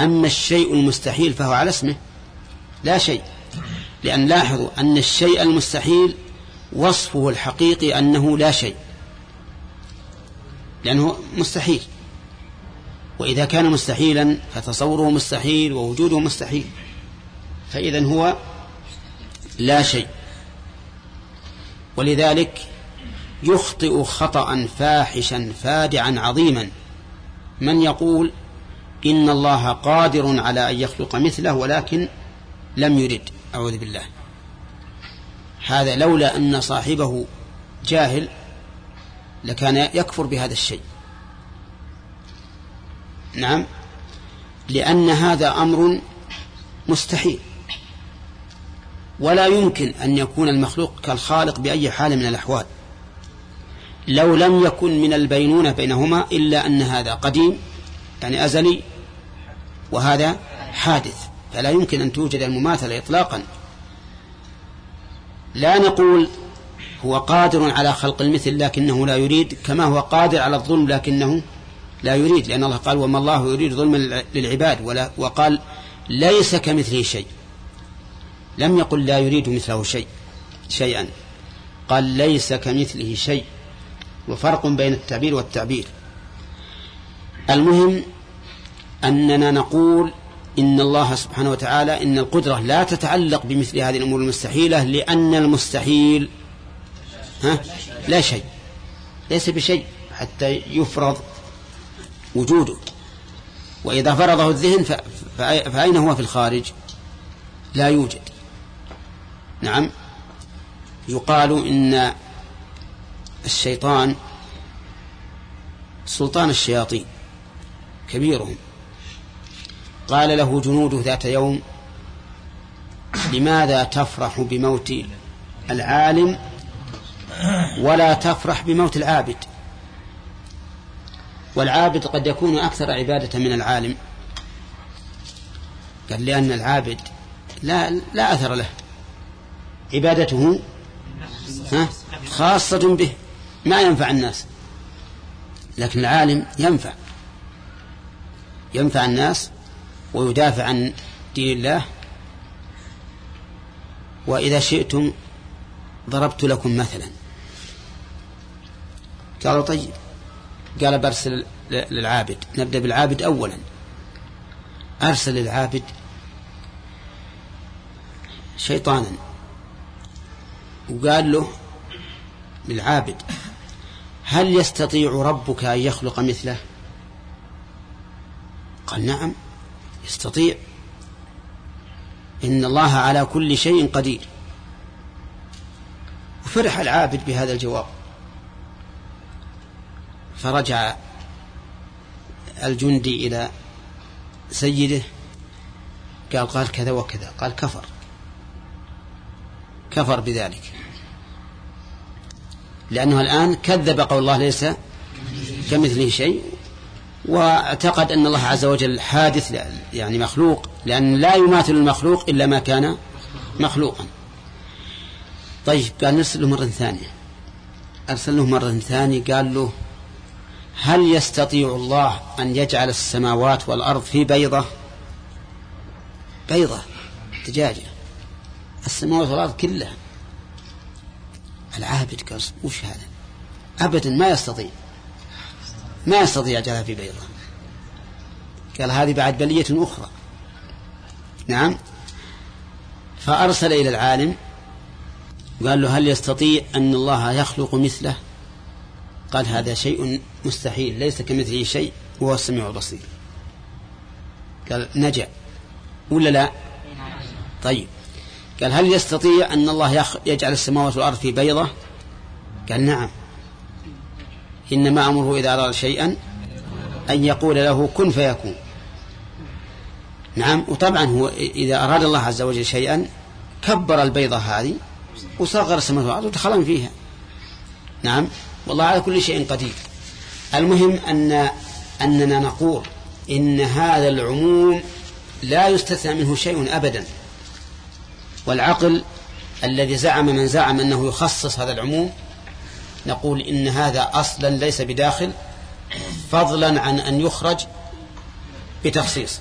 أما الشيء المستحيل فهو على اسمه. لا شيء. لأن لاحظوا أن الشيء المستحيل وصفه الحقيقي أنه لا شيء. لأنه مستحيل. وإذا كان مستحيلا فتصوره مستحيل ووجوده مستحيل. فإذا هو لا شيء. ولذلك يخطئ خطأ فاحشا فادعا عظيما. من يقول إن الله قادر على أن يخلق مثله ولكن لم يرد. أعوذ بالله. هذا لولا أن صاحبه جاهل لكان يكفر بهذا الشيء. نعم. لأن هذا أمر مستحيل. ولا يمكن أن يكون المخلوق كالخالق بأي حال من الأحوال. لو لم يكن من البينونة بينهما إلا أن هذا قديم يعني أزلي وهذا حادث. فلا يمكن أن توجد المماثلة إطلاقا. لا نقول هو قادر على خلق المثل لكنه لا يريد كما هو قادر على الظلم لكنه لا يريد لأن الله قال وما الله يريد ظلما للعباد. ولا وقال ليس كمثله شيء. لم يقل لا يريد مثله شيء شيئا. قال ليس كمثله شيء. وفرق بين التعبير والتعبير. المهم أننا نقول إن الله سبحانه وتعالى إن القدرة لا تتعلق بمثل هذه الأمور المستحيلة لأن المستحيل ها؟ لا شيء. ليس بشيء حتى يفرض وجوده. وإذا فرضه الذهن فأين هو في الخارج؟ لا يوجد. نعم. يقال إن الشيطان سلطان الشياطين كبيرهم. قال له جنوده ذات يوم لماذا تفرح بموت العالم ولا تفرح بموت العابد. والعابد قد يكون أكثر عبادة من العالم. قال لأن العابد لا لا أثر له. عبادته خاصة به. ما ينفع الناس. لكن العالم ينفع. ينفع الناس ويدافع عن دين الله. وإذا شئتم ضربت لكم مثلا. قالوا طيب. قال برسل للعابد. نبدأ بالعابد أولا. أرسل للعابد شيطانا. وقال له للعابد هل يستطيع ربك أن يخلق مثله؟ قال نعم يستطيع. إن الله على كل شيء قدير. وفرح العابد بهذا الجواب. فرجع الجندي إلى سيده قال قال كذا وكذا قال كفر. كفر بذلك. لأنه الآن كذب قول الله ليس كمثله شيء واعتقد أن الله عز وجل حادث يعني مخلوق لأن لا يماثل المخلوق إلا ما كان مخلوقا. طيب قال نرسل له مرة ثانية. أرسل له مرة ثانية قال له هل يستطيع الله أن يجعل السماوات والأرض في بيضة؟ بيضة دجاجة. السماوات والأرض كلها. العابد قال وش هذا؟ أبدا ما يستطيع. ما يستطيع يجعلها في بيضة. قال هذه بعد بلية أخرى. نعم. فأرسل إلى العالم قال له هل يستطيع أن الله يخلق مثله؟ قال هذا شيء مستحيل ليس كمثله شيء وهو السميع البصير. قال نجا ولا لا؟ طيب. قال هل يستطيع أن الله يجعل السماوات والأرض في بيضة؟ قال نعم. إنما أمره إذا أراد شيئا أن يقول له كن فيكون. نعم. وطبعا هو إذا أراد الله عز وجل شيئا كبر البيضة هذه وصغر السماوات والأرض ودخلهم فيها. نعم. والله على كل شيء قدير. المهم أن أننا نقول إن هذا العموم لا يستثنى منه شيء أبدا. والعقل الذي زعم من زعم أنه يخصص هذا العموم نقول إن هذا أصلا ليس بداخل فضلا عن أن يخرج بتخصيص.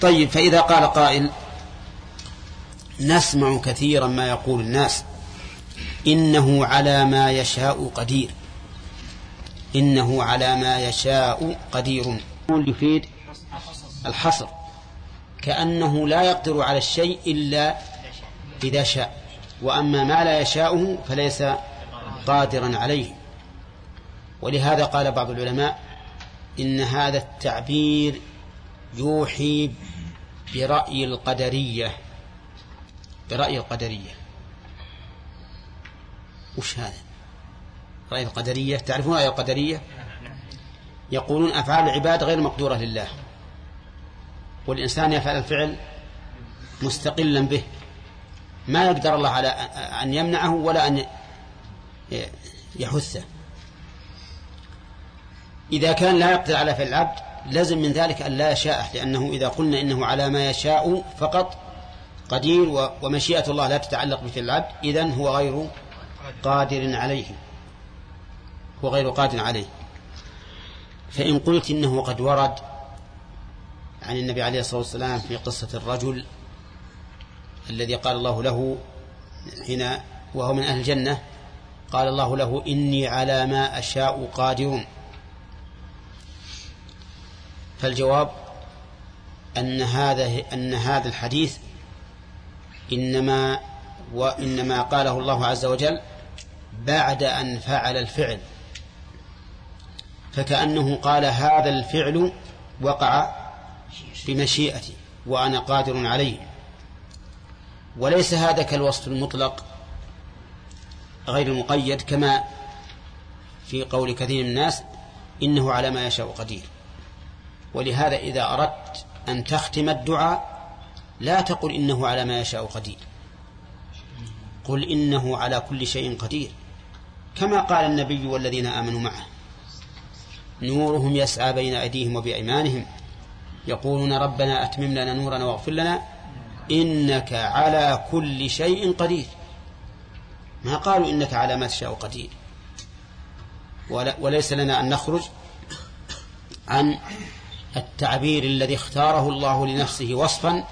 طيب فإذا قال قائل نسمع كثيرا ما يقول الناس. إنه على ما يشاء قدير. إنه على ما يشاء قدير. يفيد الحصر. كأنه لا يقدر على الشيء إلا إذا شاء. وأما ما لا يشاءه فليس قادرا عليه. ولهذا قال بعض العلماء إن هذا التعبير يوحي برأي القدرية. برأي القدرية. وش هذا؟ رأي القدرية؟ تعرفون رأي القدرية؟ يقولون أفعال العباد غير مقدورة لله. والإنسان يفعل الفعل مستقلا به. ما يقدر الله على أن يمنعه ولا أن يحثه. إذا كان لا يقدر على فعل العبد لازم من ذلك أن لا يشاء لأنه إذا قلنا إنه على ما يشاء فقط قدير ومشيئة الله لا تتعلق بفعل العبد إذن هو غير قادر عليه هو غير قادر عليه. فإن قلت إنه قد ورد عن النبي عليه الصلاة والسلام في قصة الرجل الذي قال الله له حين وهو من أهل الجنة قال الله له إني على ما أشاء قادر. فالجواب أن هذا أن هذا الحديث إنما وإنما قاله الله عز وجل بعد أن فعل الفعل. فكأنه قال هذا الفعل وقع بمشيئتي وأنا قادر عليه. وليس هذا كالوصف المطلق غير المقيد كما في قول كثير من الناس إنه على ما يشاء قدير. ولهذا إذا أردت أن تختم الدعاء لا تقل إنه على ما يشاء قدير. قل إنه على كل شيء قدير. كما قال النبي والذين آمنوا معه. نورهم يسعى بين أيديهم وبأيمانهم. يقولون ربنا أتمم لنا نورنا واغفر لنا إنك على كل شيء قدير. ما قالوا إنك على ما تشاء قدير. وليس لنا أن نخرج عن التعبير الذي اختاره الله لنفسه وصفا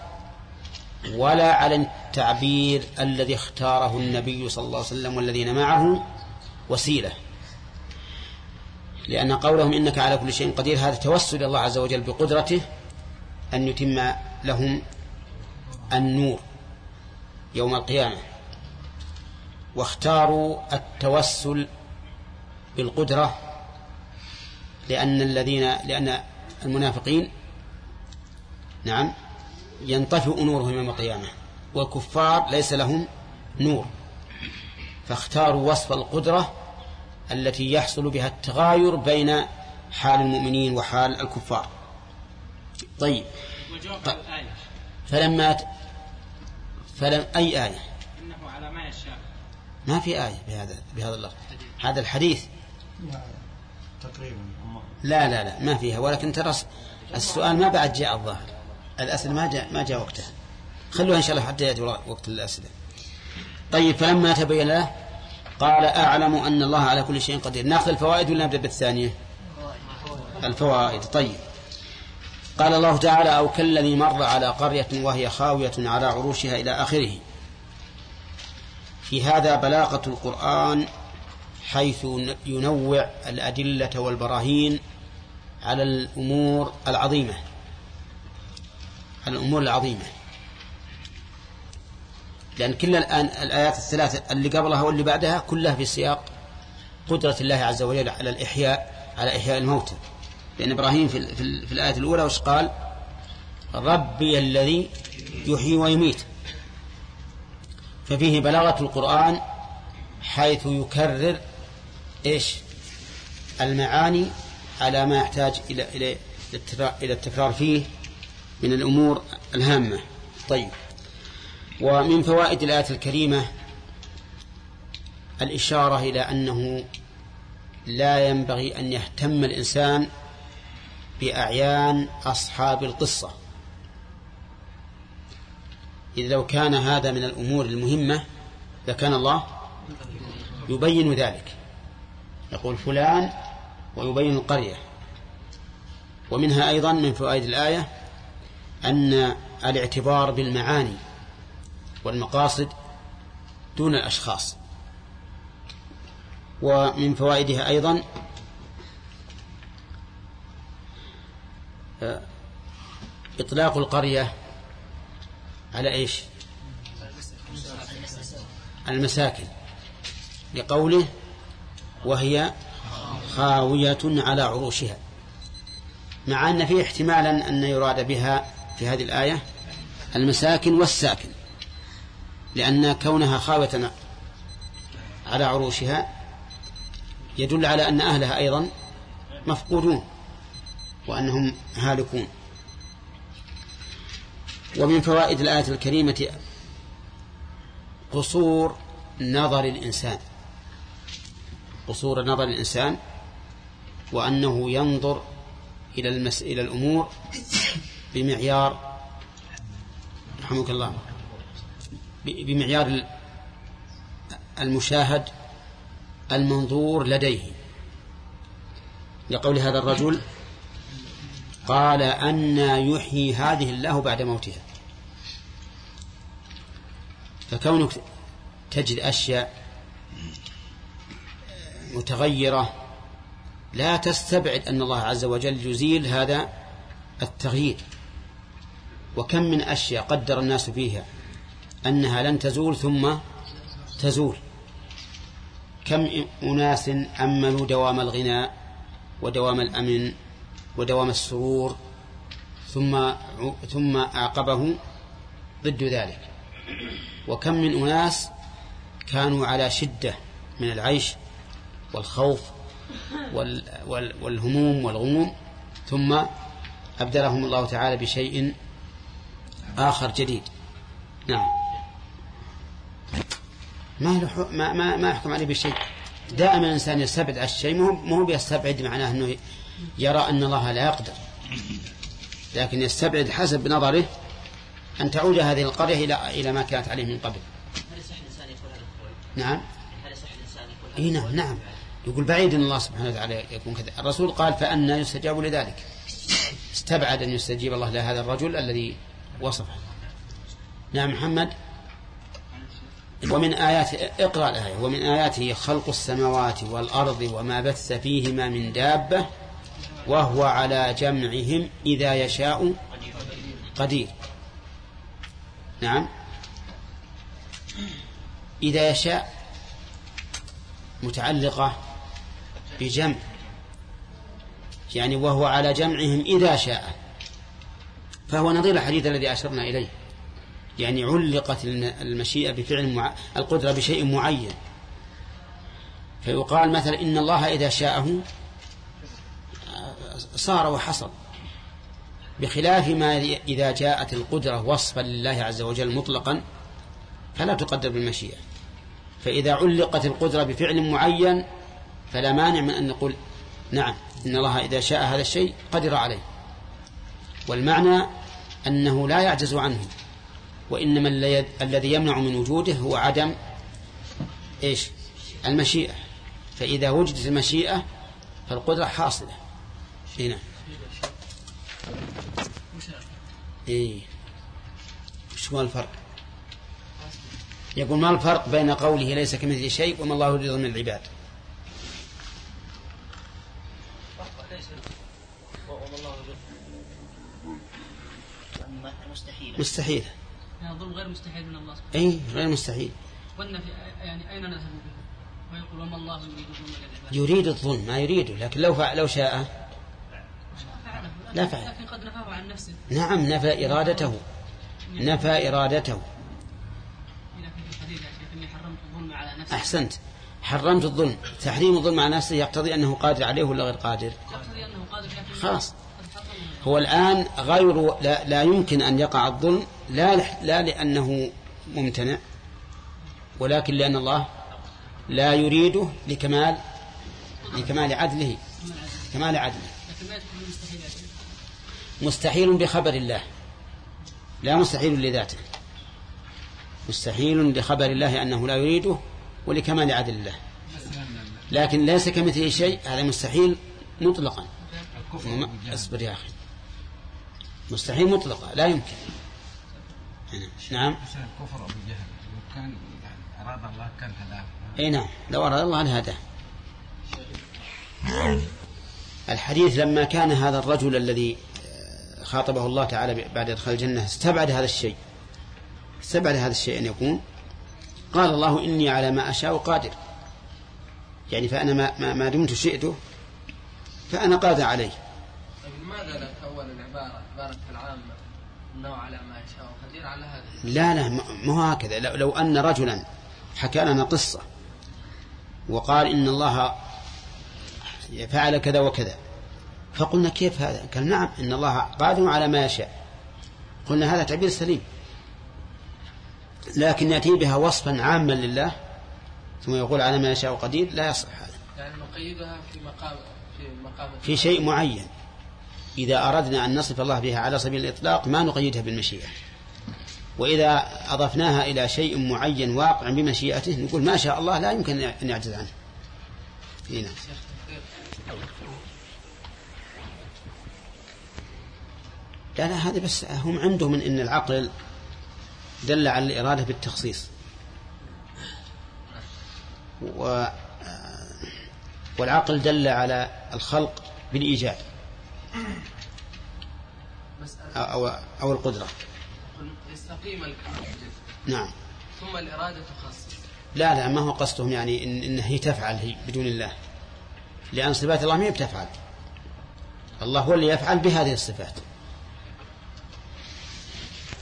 ولا على التعبير الذي اختاره النبي صلى الله عليه وسلم والذين معه وسيلة. لأن قولهم إنك على كل شيء قدير هذا توسل الله عز وجل بقدرته أن يتم لهم النور يوم القيامة. واختاروا التوسل بالقدرة لأن الذين لأن المنافقين نعم ينطفئ نورهم يوم القيامة والكفار ليس لهم نور. فاختاروا وصف القدرة التي يحصل بها التغاير بين حال المؤمنين وحال الكفار. طيب. فلما فلم أي آية؟ إنه على ما يشاء. ما في آية بهذا بهذا اللفظ. هذا الحديث. تقريبا. لا لا لا ما فيها. ولكن ترى السؤال ما بعد جاء الظاهر. الأسئلة ما جاء ما جاء وقتها. خلوها إن شاء الله حتى يأتي وقت الأسئلة. طيب فلما تبين له قال أعلم أن الله على كل شيء قدير. نأخذ الفوائد ولا نبدأ بالثانية؟ الفوائد. طيب. قال الله تعالى أو كالذي مر على قرية وهي خاوية على عروشها إلى آخره. في هذا بلاغة القرآن حيث ينوع الأدلة والبراهين على الأمور العظيمة. الأمور العظيمة. لأن كل الآن الآيات الثلاثة اللي قبلها واللي بعدها كلها في سياق قدرة الله عز وجل على الإحياء على إحياء الموتى لأن إبراهيم في, في, في الآية الأولى وش قال؟ ربي الذي يحيي ويميت. ففيه بلاغة القرآن حيث يكرر إيش؟ المعاني على ما يحتاج إلى إلى إلى التكرار فيه من الأمور الهامة. طيب. ومن فوائد الآية الكريمة الإشارة إلى أنه لا ينبغي أن يهتم الإنسان بأعيان أصحاب القصة. إذ لو كان هذا من الأمور المهمة لكان الله يبين ذلك. يقول فلان ويبين القرية. ومنها أيضا من فوائد الآية أن الاعتبار بالمعاني والمقاصد دون الأشخاص. ومن فوائدها أيضا إطلاق القرية على إيش؟ المساكن لقوله وهي خاوية على عروشها مع أن فيه احتمالا أن يراد بها في هذه الآية المساكن والساكن. لأن كونها خاوية على عروشها يدل على أن أهلها أيضا مفقودون وأنهم هالكون. ومن فوائد الآية الكريمة قصور نظر الإنسان. قصور نظر الإنسان وأنه ينظر إلى المس... إلى الأمور بمعيار. رحمك الله. بمعيار المشاهد المنظور لديه. لقول هذا الرجل قال أن يحيي هذه الله بعد موتها. فكونك تجد أشياء متغيرة لا تستبعد أن الله عز وجل يزيل هذا التغيير. وكم من أشياء قدر الناس فيها أنها لن تزول ثم تزول. كم أناس أملوا دوام الغناء ودوام الأمن ودوام السرور ثم ثم أعقبه ضد ذلك. وكم من أناس كانوا على شدة من العيش والخوف وال وال والهموم والغموم ثم أبدلهم الله تعالى بشيء آخر جديد. نعم. ما ما ما, ما يحكم عليه بشيء. دائما الإنسان يستبعد الشيء مو مو بيستبعد معناه أنه يرى أن الله لا يقدر. لكن يستبعد حسب نظره أن تعود هذه القرية إلى إلى ما كانت عليه من قبل. هل يصح الإنسان يقول هذا نعم. هل يصح الإنسان يقول إي نعم نعم. يقول بعيد إن الله سبحانه وتعالى يكون كذا. الرسول قال فأنا يستجاب لذلك. استبعد أن يستجيب الله لهذا الرجل الذي وصفه. نعم محمد. ومن آيات اقرأ الآية. ومن آياته خلق السماوات والأرض وما بث فيهما من دابة وهو على جمعهم إذا يشاء قدير. نعم. إذا يشاء متعلقة بجمع يعني وهو على جمعهم إذا شاء. فهو نظير الحديث الذي أشرنا إليه. يعني علقت المشيئة بفعل مع... القدرة بشيء معين. فيقال مثلا إن الله إذا شاءه صار وحصل. بخلاف ما إذا جاءت القدرة وصفا لله عز وجل مطلقا فلا تقدر بالمشيئة. فإذا علقت القدرة بفعل معين فلا مانع من أن نقول نعم إن الله إذا شاء هذا الشيء قدر عليه. والمعنى أنه لا يعجز عنه. وإنما الذي يمنع من وجوده هو عدم إيش؟ المشيئة. فإذا وجدت المشيئة فالقدرة حاصلة. هنا. إيه. وش هو الفرق؟ يقول ما الفرق بين قوله ليس كمثله شيء وما الله يريد من العباد؟ مستحيل مستحيل الظلم غير مستحيل من الله سبحانه اي غير مستحيل. قلنا في يعني أين نذهب به؟ ويقول وما الله يريد الظلم يريد الظلم ما يريده لكن لو فعل لو شاء. لا فعل. لكن قد نفاه عن نفسه. نعم نفى نفى حرمت الظلم على نفسي. أحسنت. حرمت الظلم. تحريم الظلم على نفسه يقتضي أنه قادر عليه ولا غير قادر؟ يقتضي أنه قادر خلاص. هو الآن غير لا, لا يمكن أن يقع الظلم لا, لا لأنه ممتنع ولكن لأن الله لا يريده لكمال لكمال عدله كمال عدله. مستحيل بخبر الله. لا مستحيل لذاته. مستحيل بخبر الله أنه لا يريده ولكمال عدل الله. لكن ليس كمثله شيء هذا مستحيل مطلقا. اصبر يا أخي. مستحيل مطلقا لا يمكن. نعم. الكفر أبو جهل. لو كان أراد الله كان هداه. إي نعم. لو أراد الله لهداه الحديث لما كان هذا الرجل الذي آه، خاطبه الله تعالى بعد ادخال الجنة استبعد هذا الشيء. استبعد هذا الشيء أن يكون. قال الله إني على ما أشاء قادر. يعني فأنا ما, ما, ما دمت شئته فأنا قادر عليه. لماذا لا تأول العبارة عبارة العامة أنه على ما يشاء. قدير على هذا لا لا هو هكذا. لو, لو أن رجلا حكى لنا قصة وقال إن الله فعل كذا وكذا فقلنا كيف هذا؟ قال نعم إن الله قادر على ما يشاء. قلنا هذا تعبير سليم. لكن يأتي بها وصفا عاما لله ثم يقول على ما يشاء قدير لا يصح هذا. يعني نقيدها في مقام في مقام في شيء معين. إذا أردنا أن نصف الله بها على سبيل الإطلاق ما نقيدها بالمشيئة. وإذا أضفناها إلى شيء معين واقع بمشيئته نقول ما شاء الله لا يمكن أن يعجز عنه. هنا لا لا هذا بس هم عندهم من أن العقل دل على الإرادة بالتخصيص. و والعقل دل على الخلق بالإيجاد. أو, أو القدرة. يستقيم الكلام نعم. ثم الإرادة تخصص لا لا ما هو قصدهم يعني إن, إن هي تفعل هي بدون الله. لأن صفات الله ما هي بتفعل. الله هو اللي يفعل بهذه الصفات.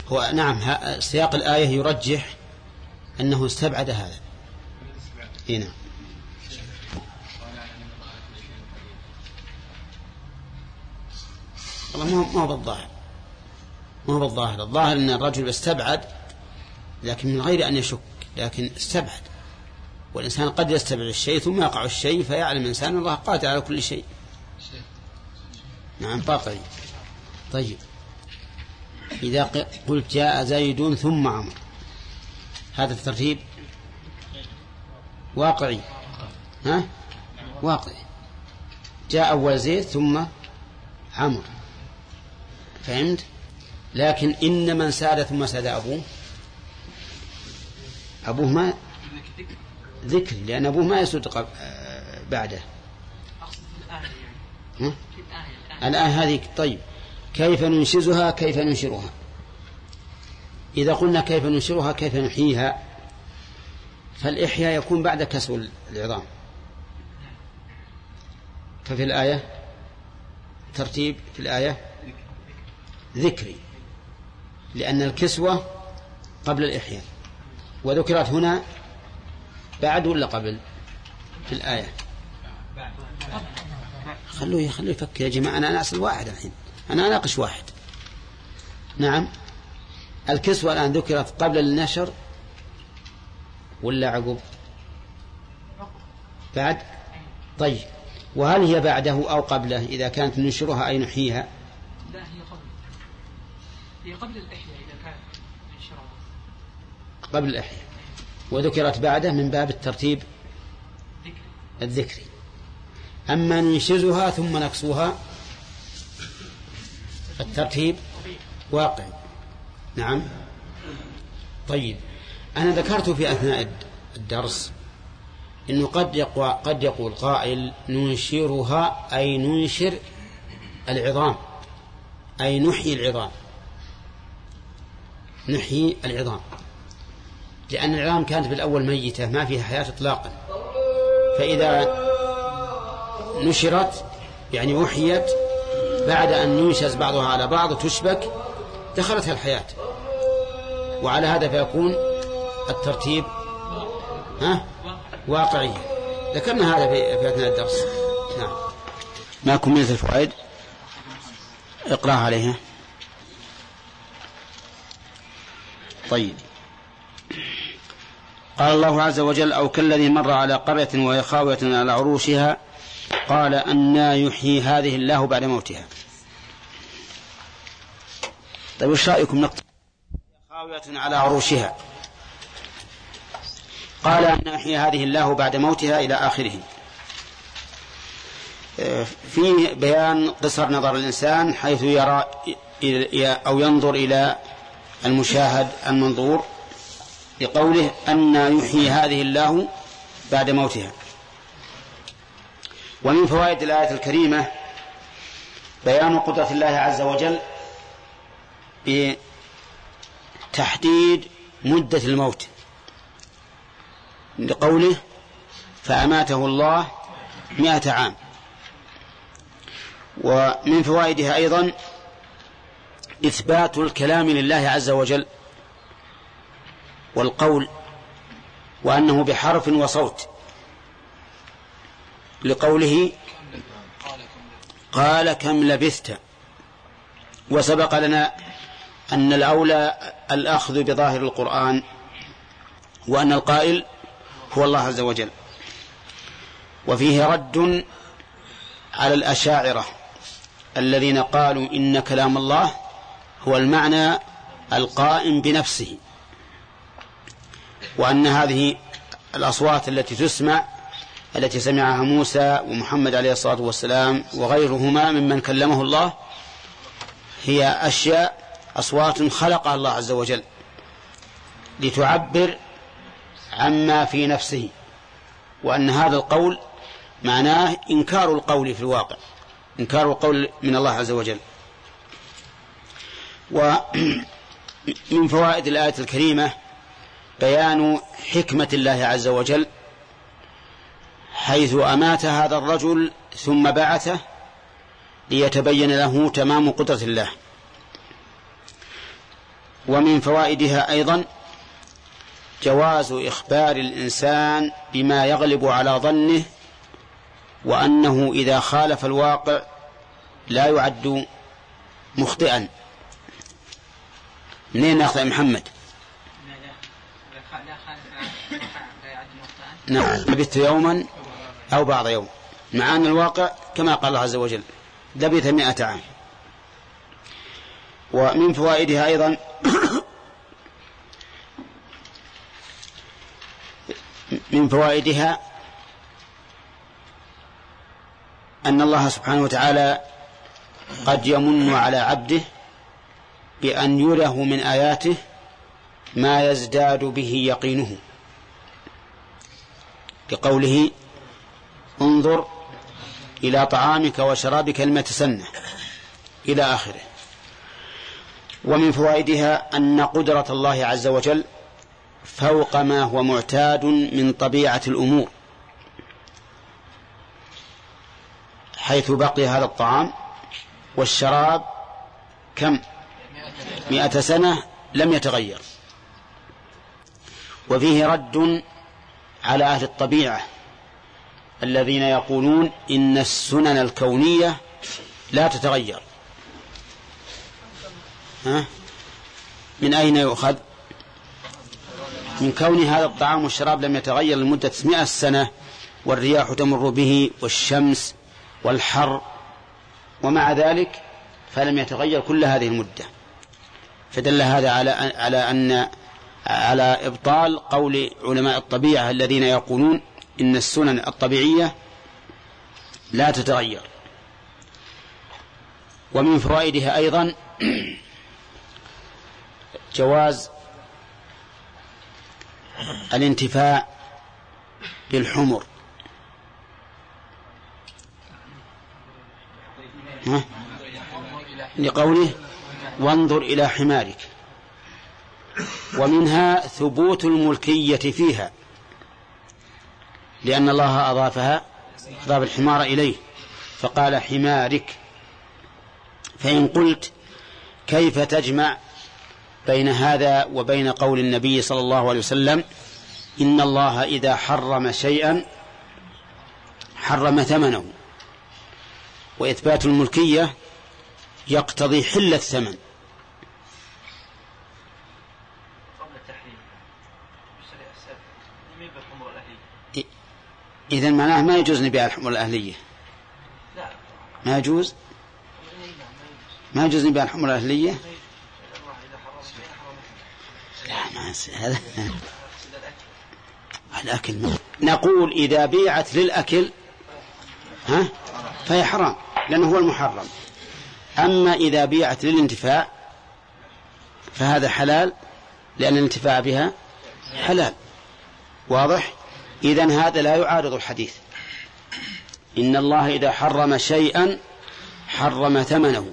هو نعم سياق الآية يرجح أنه استبعد هذا. إيه والله ما هو- بالظاهر ما هو بالظاهر الظاهر. أن الرجل استبعد لكن من غير أن يشك لكن استبعد. والإنسان قد يستبعد الشيء ثم يقع الشيء فيعلم الإنسان الله قادر على كل شيء. نعم باقي. طيب. إذا قلت جاء زيد ثم عمر هذا الترتيب؟ واقعي. ها؟ واقعي. جاء أول زيد ثم عمرو. فهمت؟ لكن إن من ساد ثم ساد أبوه. أبوه ما ذكر لأن أبوه ما يسود آه، بعده. ها؟ الآن هذه طيب. كيف ننشزها؟ كيف ننشرها؟ إذا قلنا كيف ننشرها؟ كيف نحييها؟ فالإحياء يكون بعد كسر العظام. ففي الآية ترتيب في الآية. ذكري لأن الكسوة قبل الإحياء وذكرت هنا بعد ولا قبل؟ في الآية. خلوه خلوه يفكر يا جماعة أنا أسأل واحد الحين. أنا أناقش واحد. نعم. الكسوة الآن ذكرت قبل النشر ولا عقب؟ بعد؟ طيب. وهل هي بعده أو قبله؟ إذا كانت ننشرها أي نحييها لا هي قبل هي قبل الإحياء إذا كان انشراها قبل الإحياء. وذكرت بعده من باب الترتيب ذكر الذكري أما ننشزها ثم نكسوها الترتيب واقع. نعم. طيب. أنا ذكرت في أثناء الدرس أنه قد يقوى قد يقول قائل ننشرها أي ننشر العظام أي نحيي العظام. نحيي العظام. لأن العظام كانت بالأول ميتة ما فيها حياة إطلاقا. فإذا نشرت يعني أحيت بعد أن ينشز بعضها على بعض وتشبك دخلتها الحياة. وعلى هذا فيكون الترتيب ها واقعي. ذكرنا هذا في, أثناء الدرس. نعم. ما كملت الفوائد؟ اقرأ عليها. طيب. قال الله عز وجل أو كالذي مر على قرية وهي خاوية على عروشها قال أنا يحيي هذه الله بعد موتها. طيب وش رأيكم نقطة؟ خاوية على عروشها. قال أن يحيي هذه الله بعد موتها إلى آخره. في بيان قصر نظر الإنسان حيث يرى أو ينظر إلى المشاهد المنظور لقوله أن يحيي هذه الله بعد موتها. ومن فوائد الآية الكريمة بيان قدرة الله عز وجل بتحديد مدة الموت. لقوله فأماته الله مئة عام. ومن فوائدها أيضا إثبات الكلام لله عز وجل والقول وأنه بحرف وصوت لقوله قال كم لبثت وسبق لنا أن الأولى الأخذ بظاهر القرآن وأن القائل هو الله عز وجل وفيه رد على الأشاعرة الذين قالوا إن كلام الله هو المعنى القائم بنفسه وأن هذه الأصوات التي تسمع التي سمعها موسى ومحمد عليه الصلاة والسلام وغيرهما ممن كلمه الله هي أشياء أصوات خلقها الله عز وجل لتعبر عما في نفسه وأن هذا القول معناه إنكار القول في الواقع إنكار القول من الله عز وجل. ومن فوائد الآية الكريمة بيان حكمة الله عز وجل حيث أمات هذا الرجل ثم بعثه ليتبين له تمام قدرة الله. ومن فوائدها أيضا جواز إخبار الإنسان بما يغلب على ظنه وأنه إذا خالف الواقع لا يعد مخطئا. منين ناخذ محمد؟ نعم لبثت يوما أو بعض يوم. مع أن الواقع كما قال الله عز وجل لبث مئة عام. ومن فوائدها أيضا من فوائدها أن الله سبحانه وتعالى قد يمن على عبده بأن يره من آياته ما يزداد به يقينه. لقوله انظر إلى طعامك وشرابك المتسنة إلى آخره. ومن فوائدها أن قدرة الله عز وجل فوق ما هو معتاد من طبيعة الأمور. حيث بقي هذا الطعام والشراب كم؟ مئة سنة لم يتغير. وفيه رد على أهل الطبيعة الذين يقولون إن السنن الكونية لا تتغير. ها؟ من أين يؤخذ؟ من كون هذا الطعام والشراب لم يتغير لمدة مئة سنة والرياح تمر به والشمس والحر. ومع ذلك فلم يتغير كل هذه المدة. فدل هذا على على أن على إبطال قول علماء الطبيعة الذين يقولون إن السنن الطبيعية لا تتغير ومن فوائدها أيضا جواز الانتفاع بالحمر؟ لقوله وانظر إلى حمارك. ومنها ثبوت الملكية فيها. لأن الله أضافها أضاف الحمار إليه. فقال حمارك. فإن قلت كيف تجمع بين هذا وبين قول النبي صلى الله عليه وسلم إن الله إذا حرم شيئا حرم ثمنه. وإثبات الملكية يقتضي حل الثمن قبل التحريم يشتري السبب يمين بالحمر الأهلية إذا معناه ما يجوز نبيع الحمر الأهلية. لا. ما يجوز؟ نعم، ما يجوز. نبيع الحمر الأهلية؟ لا ما هذا الأكل الأكل ما. نقول إذا بيعت للأكل ها؟ فهي حرام لأنه هو المحرم. أما إذا بيعت للانتفاع فهذا حلال لأن الانتفاع بها حلال. واضح؟ إذن هذا لا يعارض الحديث. إن الله إذا حرم شيئا حرم ثمنه.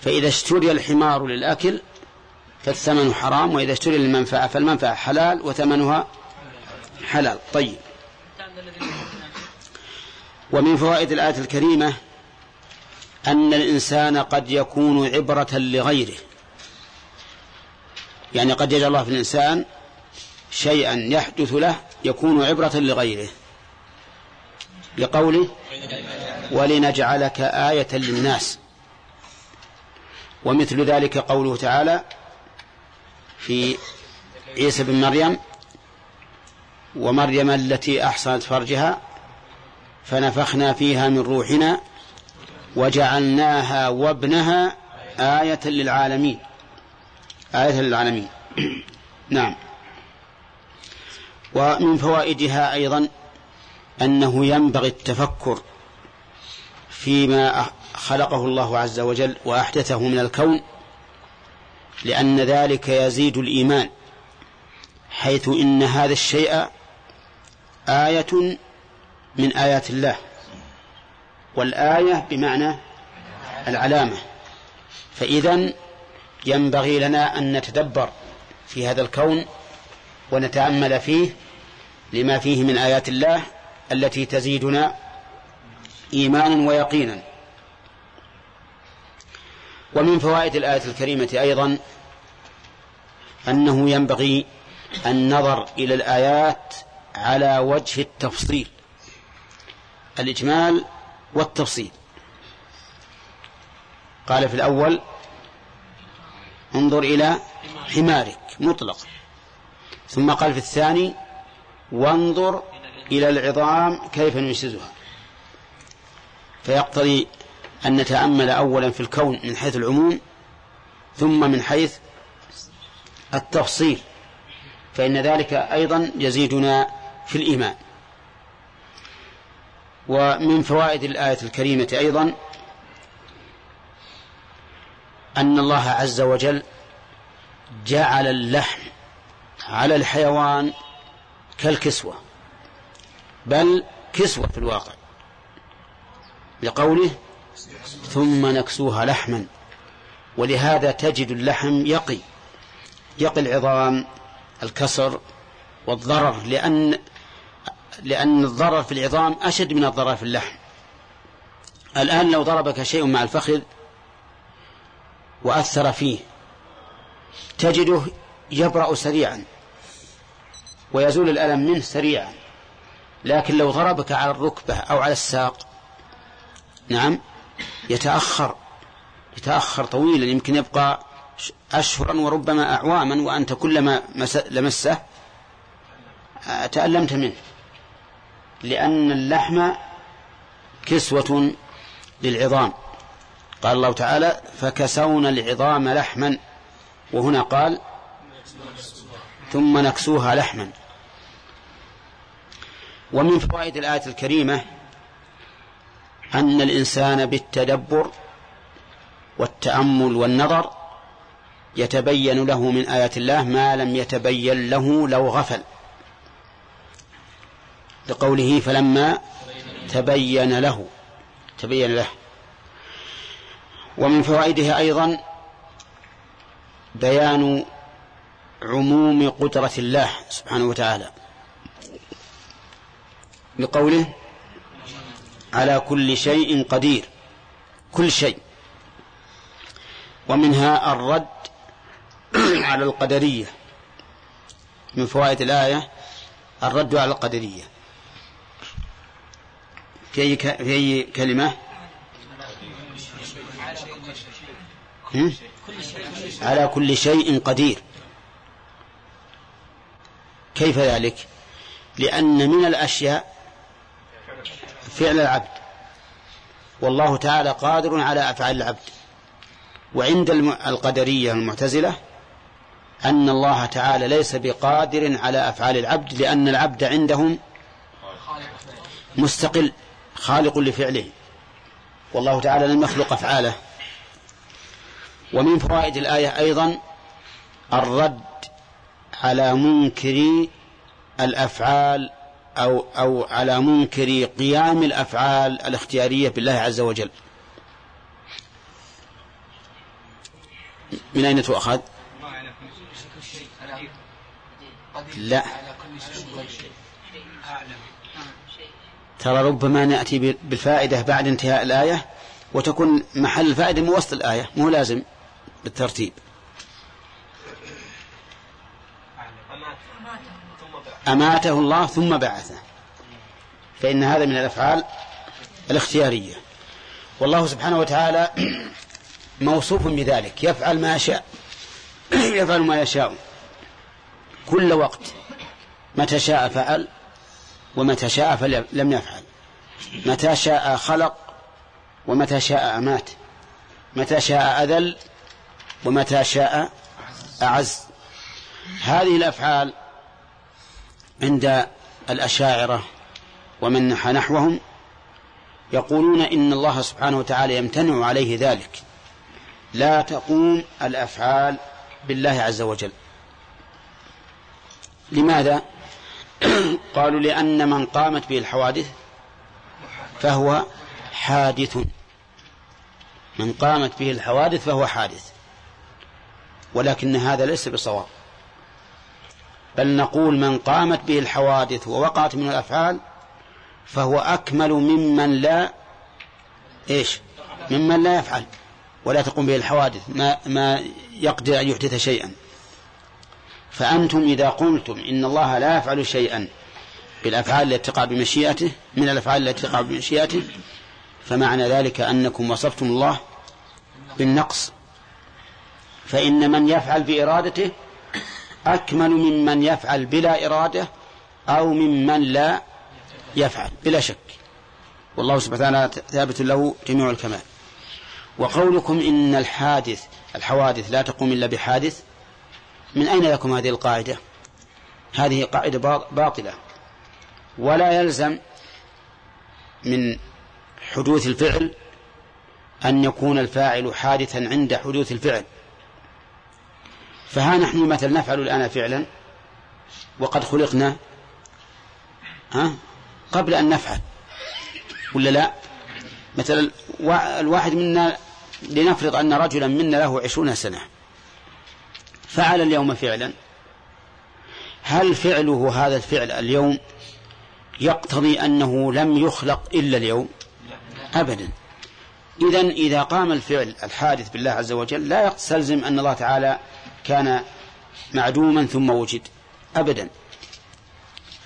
فإذا اشتري الحمار للأكل فالثمن حرام وإذا اشتري للمنفعة فالمنفعة حلال وثمنها حلال. طيب. ومن فوائد الآية الكريمة أن الإنسان قد يكون عبرة لغيره. يعني قد يجعل الله في الإنسان شيئا يحدث له يكون عبرة لغيره. لقوله ولنجعلك آية للناس. ومثل ذلك قوله تعالى في عيسى بن مريم ومريم التي أحصنت فرجها فنفخنا فيها من روحنا وجعلناها وابنها آية للعالمين. آية للعالمين. نعم. ومن فوائدها أيضا أنه ينبغي التفكر فيما خلقه الله عز وجل وأحدثه من الكون لأن ذلك يزيد الإيمان حيث إن هذا الشيء آية من آيات الله والآية بمعنى العلامة. فإذا ينبغي لنا أن نتدبر في هذا الكون ونتأمل فيه لما فيه من آيات الله التي تزيدنا إيمانا ويقينا. ومن فوائد الآية الكريمة أيضا أنه ينبغي النظر إلى الآيات على وجه التفصيل الإجمال والتفصيل. قال في الأول انظر إلى حمارك مطلق ثم قال في الثاني وانظر إلى العظام كيف ننشزها. فيقتضي أن نتأمل أولا في الكون من حيث العموم ثم من حيث التفصيل فإن ذلك أيضا يزيدنا في الإيمان. ومن فوائد الآية الكريمة أيضا أن الله عز وجل جعل اللحم على الحيوان كالكسوة بل كسوة في الواقع. لقوله ثم نكسوها لحما ولهذا تجد اللحم يقي يقي العظام الكسر والضرر لأن لأن الضرر في العظام أشد من الضرر في اللحم. الآن لو ضربك شيء مع الفخذ وأثر فيه تجده يبرأ سريعا. ويزول الألم منه سريعا. لكن لو ضربك على الركبة أو على الساق نعم يتأخر يتأخر طويلا. يمكن يبقى أشهرا وربما أعواما وأنت كلما لمسه تألمت منه. لأن اللحم كسوة للعظام. قال الله تعالى فكسونا العظام لحما. وهنا قال ثم نكسوها لحما. ومن فوائد الآية الكريمة أن الإنسان بالتدبر والتأمل والنظر يتبين له من آيات الله ما لم يتبين له لو غفل. لقوله فلما تبين له تبين له. ومن فوائدها أيضا بيان عموم قدرة الله سبحانه وتعالى. لقوله على كل شيء قدير كل شيء. ومنها الرد على القدرية. من فوائد الآية الرد على القدرية. في أي. في أي كلمة؟ على كل شيء قدير. كيف ذلك؟ لأن من الأشياء فعل العبد. والله تعالى قادر على أفعال العبد. وعند القدرية المعتزلة أن الله تعالى ليس بقادر على أفعال العبد لأن العبد عندهم مستقل خالق لفعله. والله تعالى لم يخلق أفعاله. ومن فوائد الآية أيضا الرد على منكر الأفعال أو أو على منكر قيام الأفعال الاختيارية بالله عز وجل. من أين تؤخذ؟ لا ترى ربما نأتي بالفائدة بعد انتهاء الآية وتكون محل الفائدة من وسط الآية مو لازم بالترتيب أماته الله ثم بعثه. فإن هذا من الأفعال الاختيارية. والله سبحانه وتعالى موصوف بذلك. يفعل ما يشاء يفعل ما يشاء. كل وقت متى شاء فعل ومتى شاء فلم يفعل. متى شاء خلق ومتى شاء أمات متى شاء أذل ومتى شاء أعز. هذه الأفعال عند الأشاعرة ومن نحى نحوهم يقولون إن الله سبحانه وتعالى يمتنع عليه ذلك. لا تقوم الأفعال بالله عز وجل. لماذا؟ قالوا لأن من قامت به الحوادث فهو حادث. من قامت به الحوادث فهو حادث. ولكن هذا ليس بصواب. بل نقول من قامت به الحوادث ووقعت من الأفعال فهو أكمل ممن لا إيش؟ ممن لا يفعل ولا تقوم به الحوادث ما, ما يقدر أن يحدث شيئا. فأنتم إذا قلتم إن الله لا يفعل شيئا بالأفعال التي تقع بمشيئته من الأفعال التي تقع بمشيئته فمعنى ذلك أنكم وصفتم الله بالنقص. فإن من يفعل بإرادته أكمل ممن يفعل بلا إرادة أو ممن لا يفعل بلا شك. والله سبحانه ثابت له جميع الكمال. وقولكم إن الحادث الحوادث لا تقوم إلا بحادث. من أين لكم هذه القاعدة؟ هذه قاعدة باطلة. ولا يلزم من حدوث الفعل أن يكون الفاعل حادثا عند حدوث الفعل. فها نحن مثلا نفعل الآن فعلا وقد خلقنا ها؟ قبل أن نفعل ولا لا؟ مثلا الواحد منا لنفرض أن رجلا منا له عشرون سنة فعل اليوم فعلا. هل فعله هذا الفعل اليوم يقتضي أنه لم يخلق إلا اليوم؟ أبدا. إذا إذا قام الفعل الحادث بالله عز وجل لا يستلزم أن الله تعالى كان معدوما ثم وجد أبدا.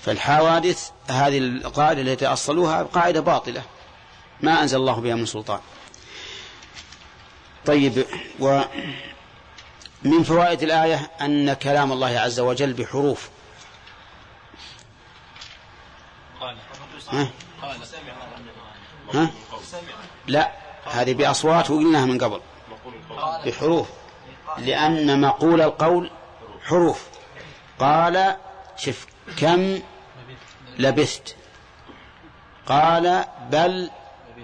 فالحوادث هذه القاعدة التي أصلوها قاعدة باطلة ما أنزل الله بها من سلطان. طيب ومن فوائد الآية أن كلام الله عز وجل بحروف. ها؟ لا هذه بأصوات وقلناها من قبل. بحروف. لأن مقول القول حروف. قال شف كم لبثت قال بل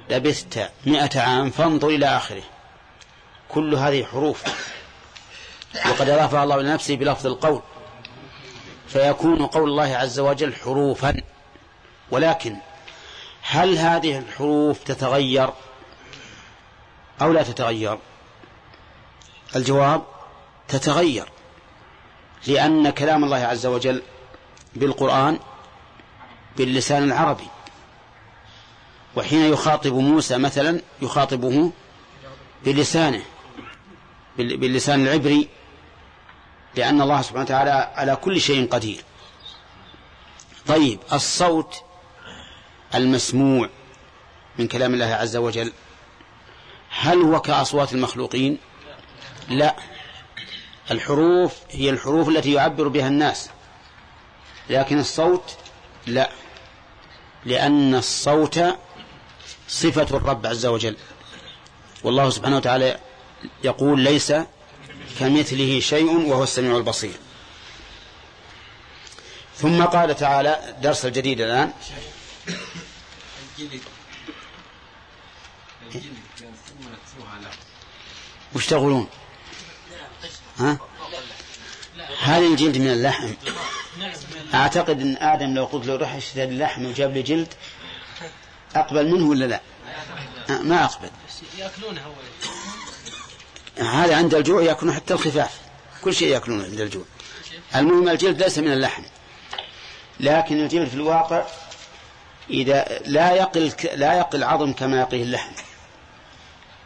لبثت مئة عام فانظر إلى آخره. كل هذه حروف. وقد أضافها الله إلى نفسه بلفظ القول. فيكون قول الله عز وجل حروفا. ولكن هل هذه الحروف تتغير أو لا تتغير؟ الجواب تتغير لأن كلام الله عز وجل بالقرآن باللسان العربي. وحين يخاطب موسى مثلا يخاطبه بلسانه باللسان العبري لأن الله سبحانه وتعالى على كل شيء قدير. طيب الصوت المسموع من كلام الله عز وجل هل هو كأصوات المخلوقين؟ لا. الحروف هي الحروف التي يعبر بها الناس. لكن الصوت لا. لأن الصوت صفة الرب عز وجل. والله سبحانه وتعالى يقول ليس كمثله شيء وهو السميع البصير. ثم قال تعالى درس الجديد الآن. وش تقولون؟ هل الجلد من اللحم. أعتقد أن آدم لو قلت له روح اشتري اللحم وجاب لي جلد أقبل منه ولا لا؟ آه، ما أقبل. ياكلونه اول هذا عند الجوع يأكلون حتى الخفاف. كل شيء يأكلونه عند الجوع. المهم الجلد ليس من اللحم. لكن الجلد في الواقع إذا لا يقل لا يقل عظم كما يقيه اللحم.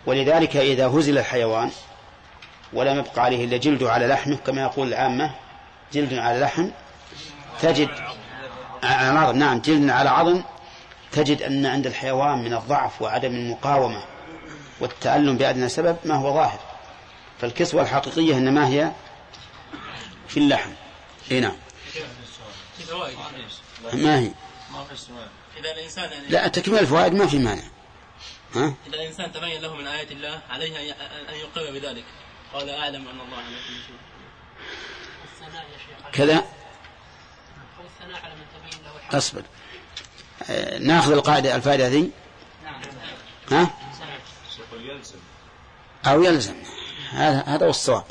ولذلك إذا هزل الحيوان ولم يبقى عليه إلا جلده على لحمه كما يقول العامة جلد على لحم تجد على عظم نعم جلد على عظم تجد أن عند الحيوان من الضعف وعدم المقاومة والتألم بأدنى سبب ما هو ظاهر. فالكسوة الحقيقية إنما هي في اللحم. إي نعم. ما هي؟ إذا الإنسان يعني لا تكمل الفوائد ما في مانع. ها؟ إذا الإنسان تبين له من آيات الله عليه أن يقر بذلك. قال أعلم أن الله على كل شيء الثناء يا شيخ كذا؟ أو الثناء على من تبين له الحق أصبر. ناخذ القاعدة الفائدة ذي؟ نعم. ها؟ أو يلزم. هذا هذا هو الصواب.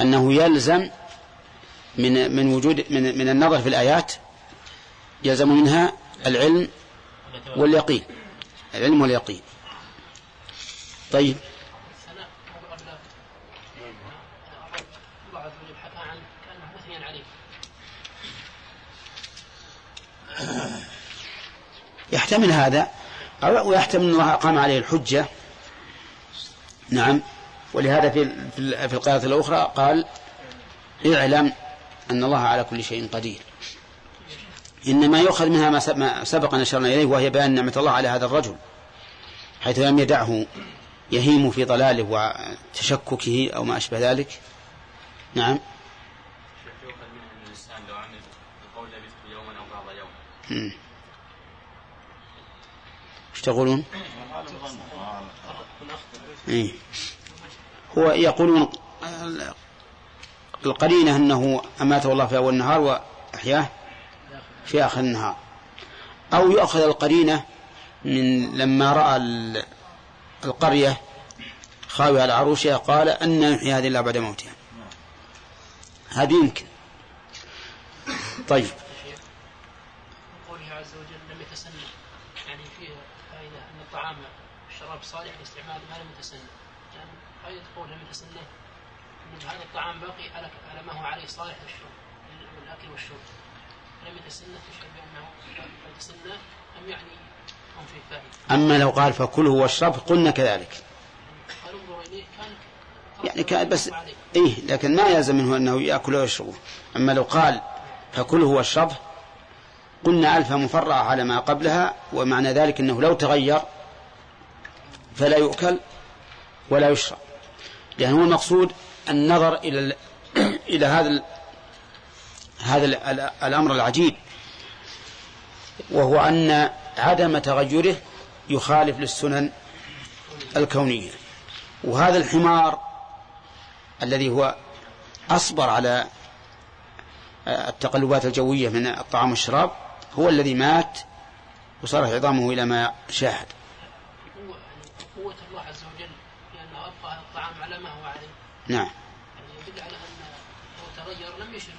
أنه يلزم من من وجود من من النظر في الآيات يلزم منها العلم واليقين. العلم واليقين. طيب الثناء هو قبل الله عز وجل حكى عنه كأنه مثنيا عليه يحتمل هذا أو أن الله أقام عليه الحجة. نعم. ولهذا في في القراءة الأخرى قال اعلم أن الله على كل شيء قدير. إنما يؤخذ منها ما سب- ما سبق أن أشرنا إليه وهي بيان نعمة الله على هذا الرجل حيث لم يدعه يهيم في ضلاله وتشككه أو ما أشبه ذلك. نعم يؤخذ منه أن الإنسان لو عمل بقول لبثت يوما أو بعض يوم مم. إيش تقولون؟ إيه. هو يقولون القرينة أنه أماته الله في أول النهار وأحياه في آخر النهار. أو يؤخذ القرينة من لما رأى ال- القرية خاوية على عروشها قال أن يحيي هذه إلا بعد موتها. هذه يمكن. طيب قوله عز وجل لم يتسنى يعني فيه فائدة أن الطعام الشراب صالح لاستعمال ما لم يتسنى يعني فائدة قول لم يتسنى أن هذا الطعام باقي على على ما هو عليه صالح للشرب للأكل والشرب. لم يتسنى تشعر بأنه لم يتسنى أم يعني هم في فائدة أما لو قال فكله واشرب قلنا كذلك. قال انظر إليه كان يعني كان بس. إيه لكن ما يلزم منه أنه يأكل ويشرب. أما لو قال فكله واشربه قلنا ألف مفرعة على ما قبلها ومعنى ذلك أنه لو تغير فلا يؤكل ولا يشرب. لأن هو المقصود النظر إلى إلى هذا هذا ال- ال- الأمر العجيب وهو أن عدم تغيره يخالف للسنن الكونية. وهذا الحمار الذي هو أصبر على التقلبات الجوية من الطعام والشراب هو الذي مات وصارت عظامه إلى ما شاهد قوة قوة الله عز وجل لأنه أبقى هذا الطعام على ما هو عليه نعم. يدل على أن لو تغير لم يشر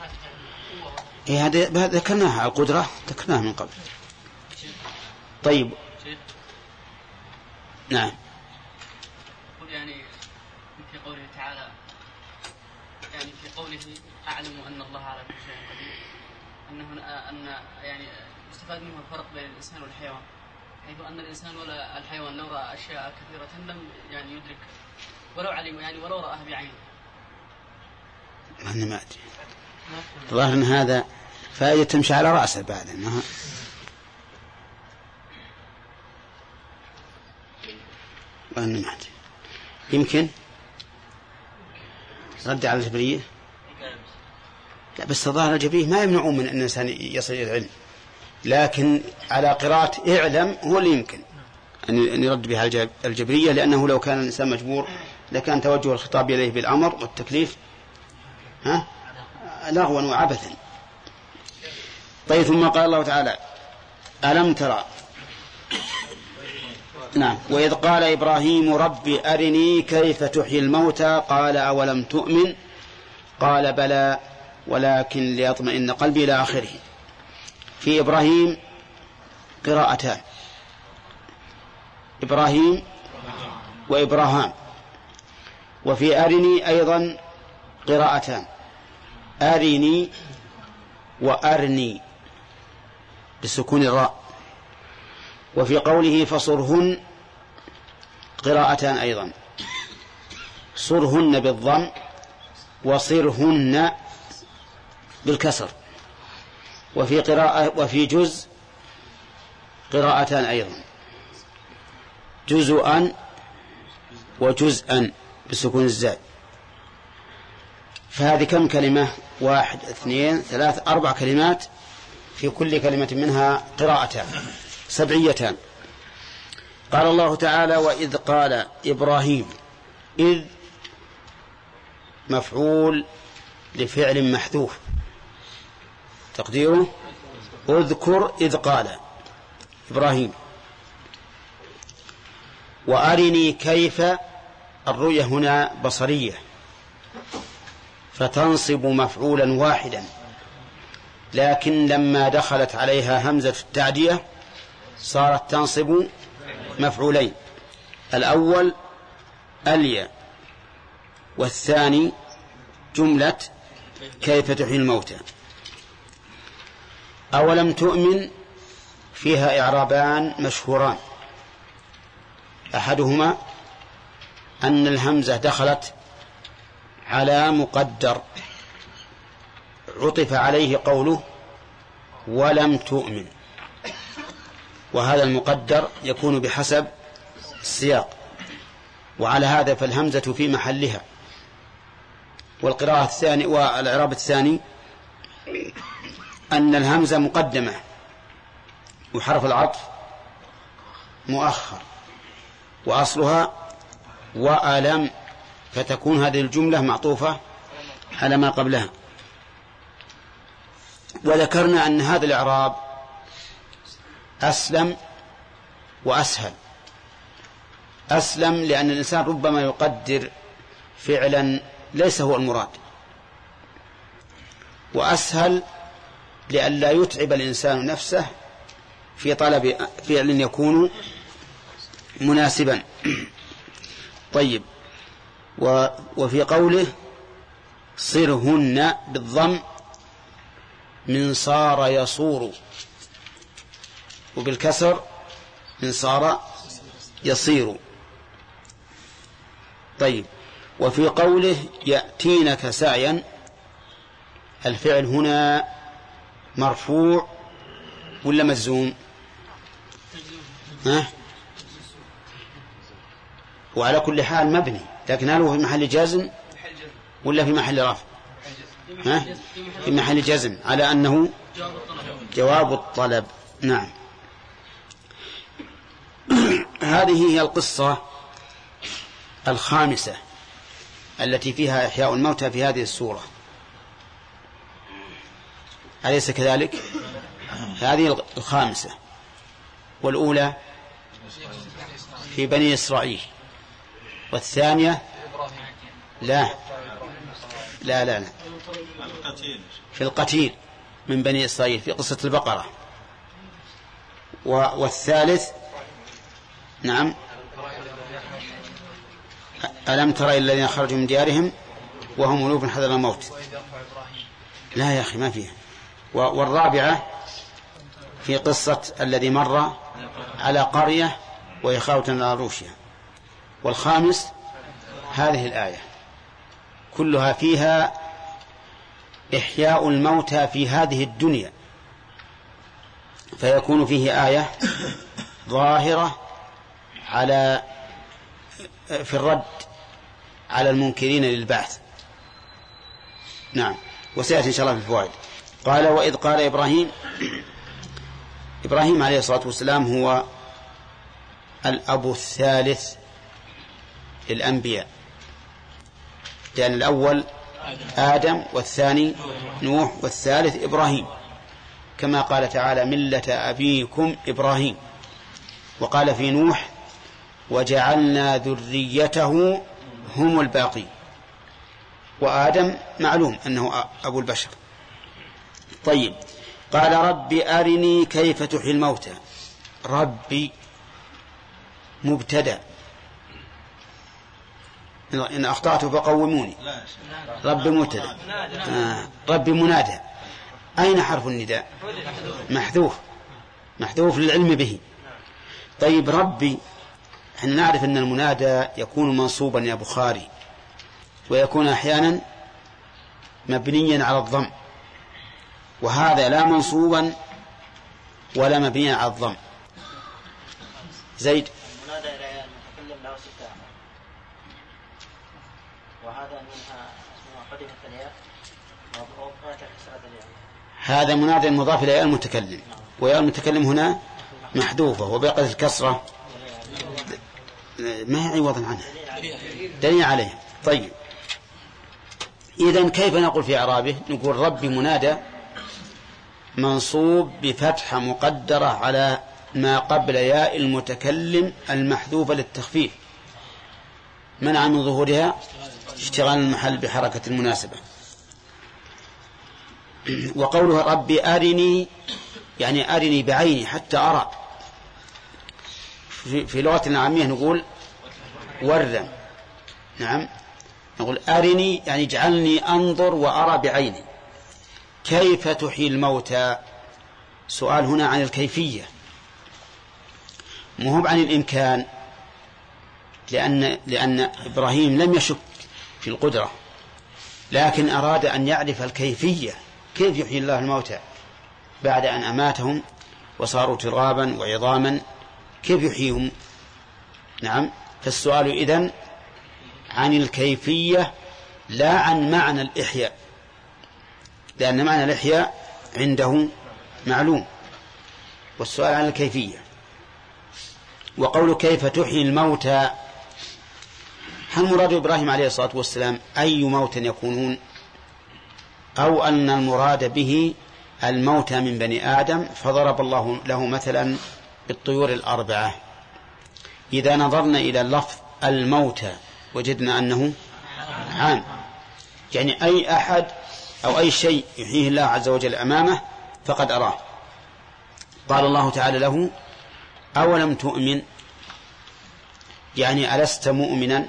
تفعل قوة إيه هذا ذكرناها القدرة ذكرناها من قبل. طيب. نعم. يعني في قوله تعالى يعني في قوله أعلم أن الله على كل شيء قدير. انه أن يعني يستفاد منه الفرق بين الإنسان والحيوان. حيث أن الإنسان ولا الحيوان لو رأى أشياء كثيرة لم يعني يدرك ولو علم يعني ولو رآها بعينه. أنا ما أدري. الظاهر أن هذا فائدة تمشي على رأسه بعد. أنها أنا ما أدري. يمكن؟ رد على الجبرية لا بس الظاهر الجبرية ما يمنعون من أن الإنسان يصل إلى العلم. لكن على قراءة اعلم هو اللي يمكن. أن يرد بها الجب- الجبرية لأنه لو كان الإنسان مجبور لكان توجه الخطاب إليه بالأمر والتكليف ها؟ لغوا وعبثا. طيب ثم قال الله تعالى ألم ترى؟ نعم. وإذ قال إبراهيم رب أرني كيف تحيي الموتى؟ قال أولم تؤمن؟ قال بلى ولكن ليطمئن قلبي إلى آخره. في إبراهيم قراءتان. إبراهيم وإبراهام. وفي أرني أيضا قراءتان. أرني وأرني. بسكون الراء. وفي قوله فصرهن قراءتان أيضا. صرهن بالضم وصرهن بالكسر. وفي قراءة وفي جزء قراءتان أيضا. جزءا وجزءا بسكون الزاد فهذه كم كلمة؟ واحد اثنين ثلاث أربع كلمات في كل كلمة منها قراءتان سبعيتان. قال الله تعالى وإذ قال إبراهيم إذ مفعول لفعل محذوف. تقديره اذكر إذ قال. إبراهيم. وأرني كيف الرؤية هنا بصرية. فتنصب مفعولا واحدا. لكن لما دخلت عليها همزة التعدية صارت تنصب مفعولين. الأول أليا والثاني جملة كيف تحيي الموتى. أولم تؤمن فيها إعرابان مشهوران؟ أحدهما أن الهمزة دخلت على مقدر. عطف عليه قوله ولم تؤمن. وهذا المقدر يكون بحسب السياق. وعلى هذا فالهمزة في محلها. والقراءة الثانية والإعراب الثاني أن الهمزة مقدمة. وحرف العطف مؤخر. وأصلها وألم فتكون هذه الجملة معطوفة على ما قبلها. وذكرنا أن هذا الإعراب أسلم وأسهل. أسلم لأن الإنسان ربما يقدر فعلا ليس هو المراد. وأسهل لئلا يتعب الإنسان نفسه في طلب فعل يكون مناسبا. طيب. و وفي قوله صرهن بالضم من صار يصور. وبالكسر من صار يصير. طيب. وفي قوله يأتينك سعيا. الفعل هنا مرفوع ولا مجزوم ها؟ وعلى كل حال مبني لكن هل هو في محل جزم؟ ولا في محل رفع؟ ها؟ في محل جزم على أنه جواب الطلب. نعم. هذه هي القصة الخامسة التي فيها إحياء الموتى في هذه السورة. أليس كذلك؟ هذه الخامسة. والأولى في بني إسرائيل. والثانية لا. لا لا, لا. في القتيل من بني إسرائيل في قصة البقرة. والثالث نعم. ألم ترى الذين خرجوا من ديارهم وهم ألوف حذر الموت؟ لا يا أخي ما فيها. والرابعة في قصة الذي مر على قرية وهي خاوة على روشها والخامس هذه الآية. كلها فيها إحياء الموتى في هذه الدنيا. فيكون فيه آية ظاهرة على في الرد على المنكرين للبعث. نعم. وسيأتي إن شاء الله في الفوائد قال وإذ قال إبراهيم إبراهيم عليه الصلاة والسلام هو الأب الثالث للأنبياء. لأن الأول آدم والثاني نوح والثالث إبراهيم. كما قال تعالى ملة أبيكم إبراهيم. وقال في نوح وجعلنا ذريته هم الباقين. وآدم معلوم أنه أبو البشر. طيب. قال رب أرني كيف تحيي الموتى. ربي مبتدأ. إن أخطأت فقوموني. رب مبتدأ. آه. رب منادى. أين حرف النداء؟ محذوف. محذوف للعلم به. طيب ربي إحنا نعرف أن المنادى يكون منصوبا يا بخاري ويكون أحيانا مبنيا على الضم. وهذا لا منصوبا ولا مبنيا على الضم. زيد. المنادى إلى المتكلم له ستة وهذا منها كسرة الياء هذا منادى مضاف إلى المتكلم ويا المتكلم هنا محذوفة وبقت الكسرة. ما هي عوضا عنها؟ دليل عليه طيب. إذا كيف نقول في إعرابه؟ نقول ربي منادى منصوب بفتحة مقدرة على ما قبل ياء المتكلم المحذوفة للتخفيف. منع من ظهورها اشتغال المحل بحركة المناسبة. وقوله ربي أرني يعني أرني بعيني حتى أرى. في لغتنا العامية نقول ورم. نعم. نقول أرني يعني اجعلني أنظر وأرى بعيني. كيف تحيي الموتى؟ سؤال هنا عن الكيفية. مهم عن الإمكان لأن لأن إبراهيم لم يشك في القدرة لكن أراد أن يعرف الكيفية كيف يحيي الله الموتى؟ بعد أن أماتهم وصاروا ترابا وعظاما كيف يحييهم؟ نعم. فالسؤال إذن عن الكيفية لا عن معنى الإحياء. لأن معنى الإحياء عنده معلوم. والسؤال عن الكيفية. وقول كيف تحيي الموتى. هل مراد إبراهيم عليه الصلاة والسلام أي موت يكونون؟ أو أن المراد به الموتى من بني آدم فضرب الله له مثلا بالطيور الأربعة. إذا نظرنا إلى اللفظ الموتى وجدنا أنه عام. يعني أي أحد أو أي شيء يحييه الله عز وجل أمامه فقد أراه. قال الله تعالى له أولم تؤمن؟ يعني ألست مؤمنا؟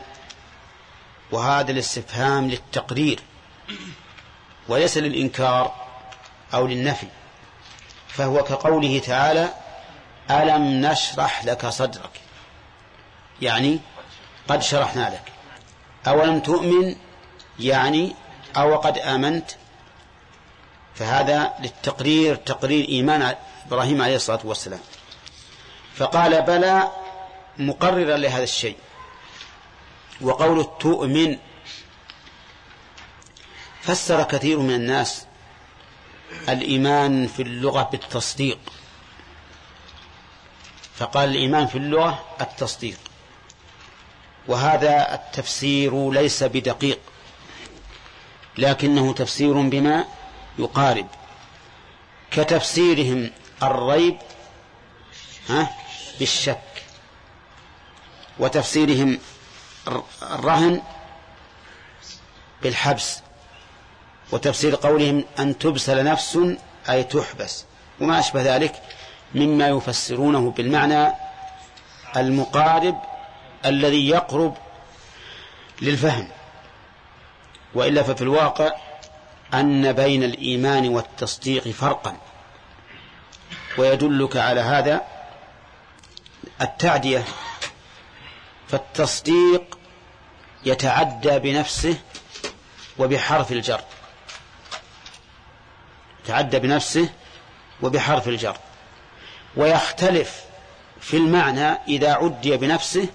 وهذا الاستفهام للتقرير وليس للإنكار أو للنفي. فهو كقوله تعالى ألم نشرح لك صدرك؟ يعني قد شرحنا لك. أولم تؤمن؟ يعني أو قد آمنت؟ فهذا للتقرير تقرير إيمان إبراهيم عليه الصلاة والسلام. فقال بلى مقررا لهذا الشيء. وقول تؤمن. فسر كثير من الناس الإيمان في اللغة بالتصديق. فقال الإيمان في اللغة التصديق. وهذا التفسير ليس بدقيق. لكنه تفسير بما يقارب كتفسيرهم الريب ها بالشك. وتفسيرهم الرهن بالحبس. وتفسير قولهم أن تبسل نفس أي تحبس. وما أشبه ذلك مما يفسرونه بالمعنى المقارب الذي يقرب للفهم. وإلا ففي الواقع أن بين الإيمان والتصديق فرقا. ويدلك على هذا التعدية. فالتصديق يتعدى بنفسه وبحرف الجر. يتعدى بنفسه وبحرف الجر. ويختلف في المعنى إذا عدي بنفسه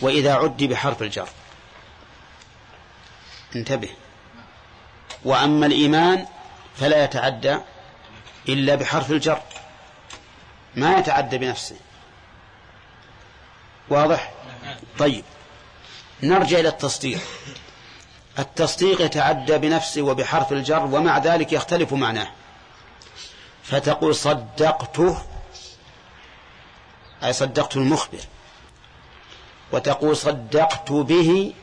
وإذا عدي بحرف الجر. انتبه. وأما الإيمان فلا يتعدى إلا بحرف الجر. ما يتعدى بنفسه. واضح؟ طيب. نرجع إلى التصديق. التصديق يتعدى بنفسه وبحرف الجر ومع ذلك يختلف معناه. فتقول صدقته أي صدقت المخبر. وتقول صدقت به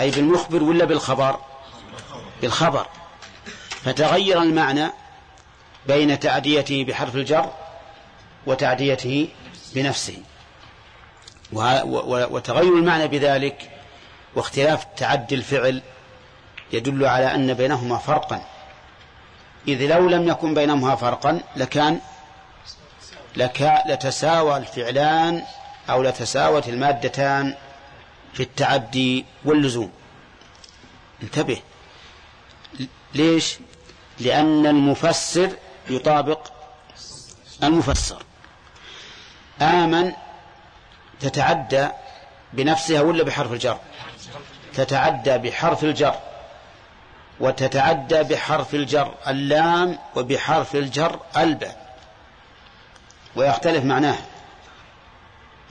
أي بالمخبر ولا بالخبر؟ بالخبر فتغير المعنى بين تعديته بحرف الجر وتعديته بنفسه. وتغير المعنى بذلك واختلاف تعدي الفعل يدل على أن بينهما فرقا. إذ لو لم يكن بينهما فرقا لكان لك لتساوى الفعلان أو لتساوت المادتان في التعدي واللزوم. انتبه ليش؟ لأن المفسر يطابق المفسر. آمن تتعدى بنفسها ولا بحرف الجر؟ تتعدى بحرف الجر. وتتعدى بحرف الجر اللام وبحرف الجر الباء ويختلف معناه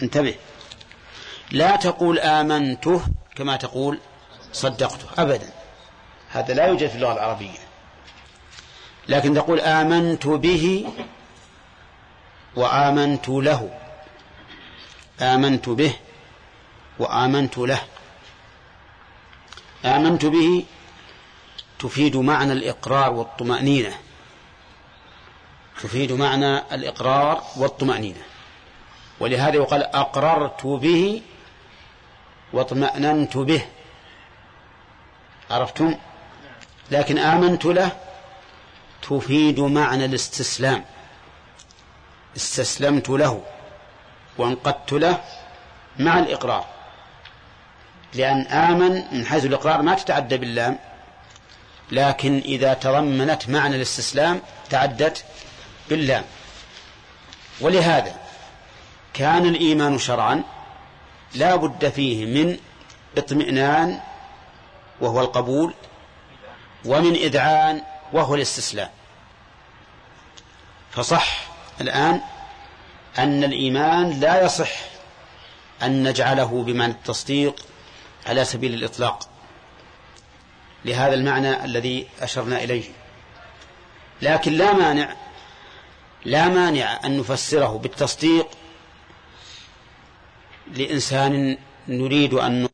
انتبه. لا تقول آمنته كما تقول صدقته. أبدا. هذا لا يوجد في اللغة العربية. لكن تقول آمنت به وآمنت له. آمنت به وآمنت له. آمنت به تفيد معنى الإقرار والطمأنينة. تفيد معنى الإقرار والطمأنينة. ولهذا يقال أقررت به واطمأننت به. عرفتم؟ لكن آمنت له تفيد معنى الاستسلام. استسلمت له وانقدت له مع الإقرار. لأن آمن من حيث الإقرار ما تتعدى باللام لكن إذا تضمنت معنى الاستسلام تعدت باللام. ولهذا كان الإيمان شرعا لا بد فيه من اطمئنان وهو القبول ومن إذعان وهو الاستسلام. فصح الآن أن الإيمان لا يصح أن نجعله بمعنى التصديق على سبيل الإطلاق. لهذا المعنى الذي أشرنا إليه. لكن لا مانع لا مانع أن نفسره بالتصديق لإنسان نريد أن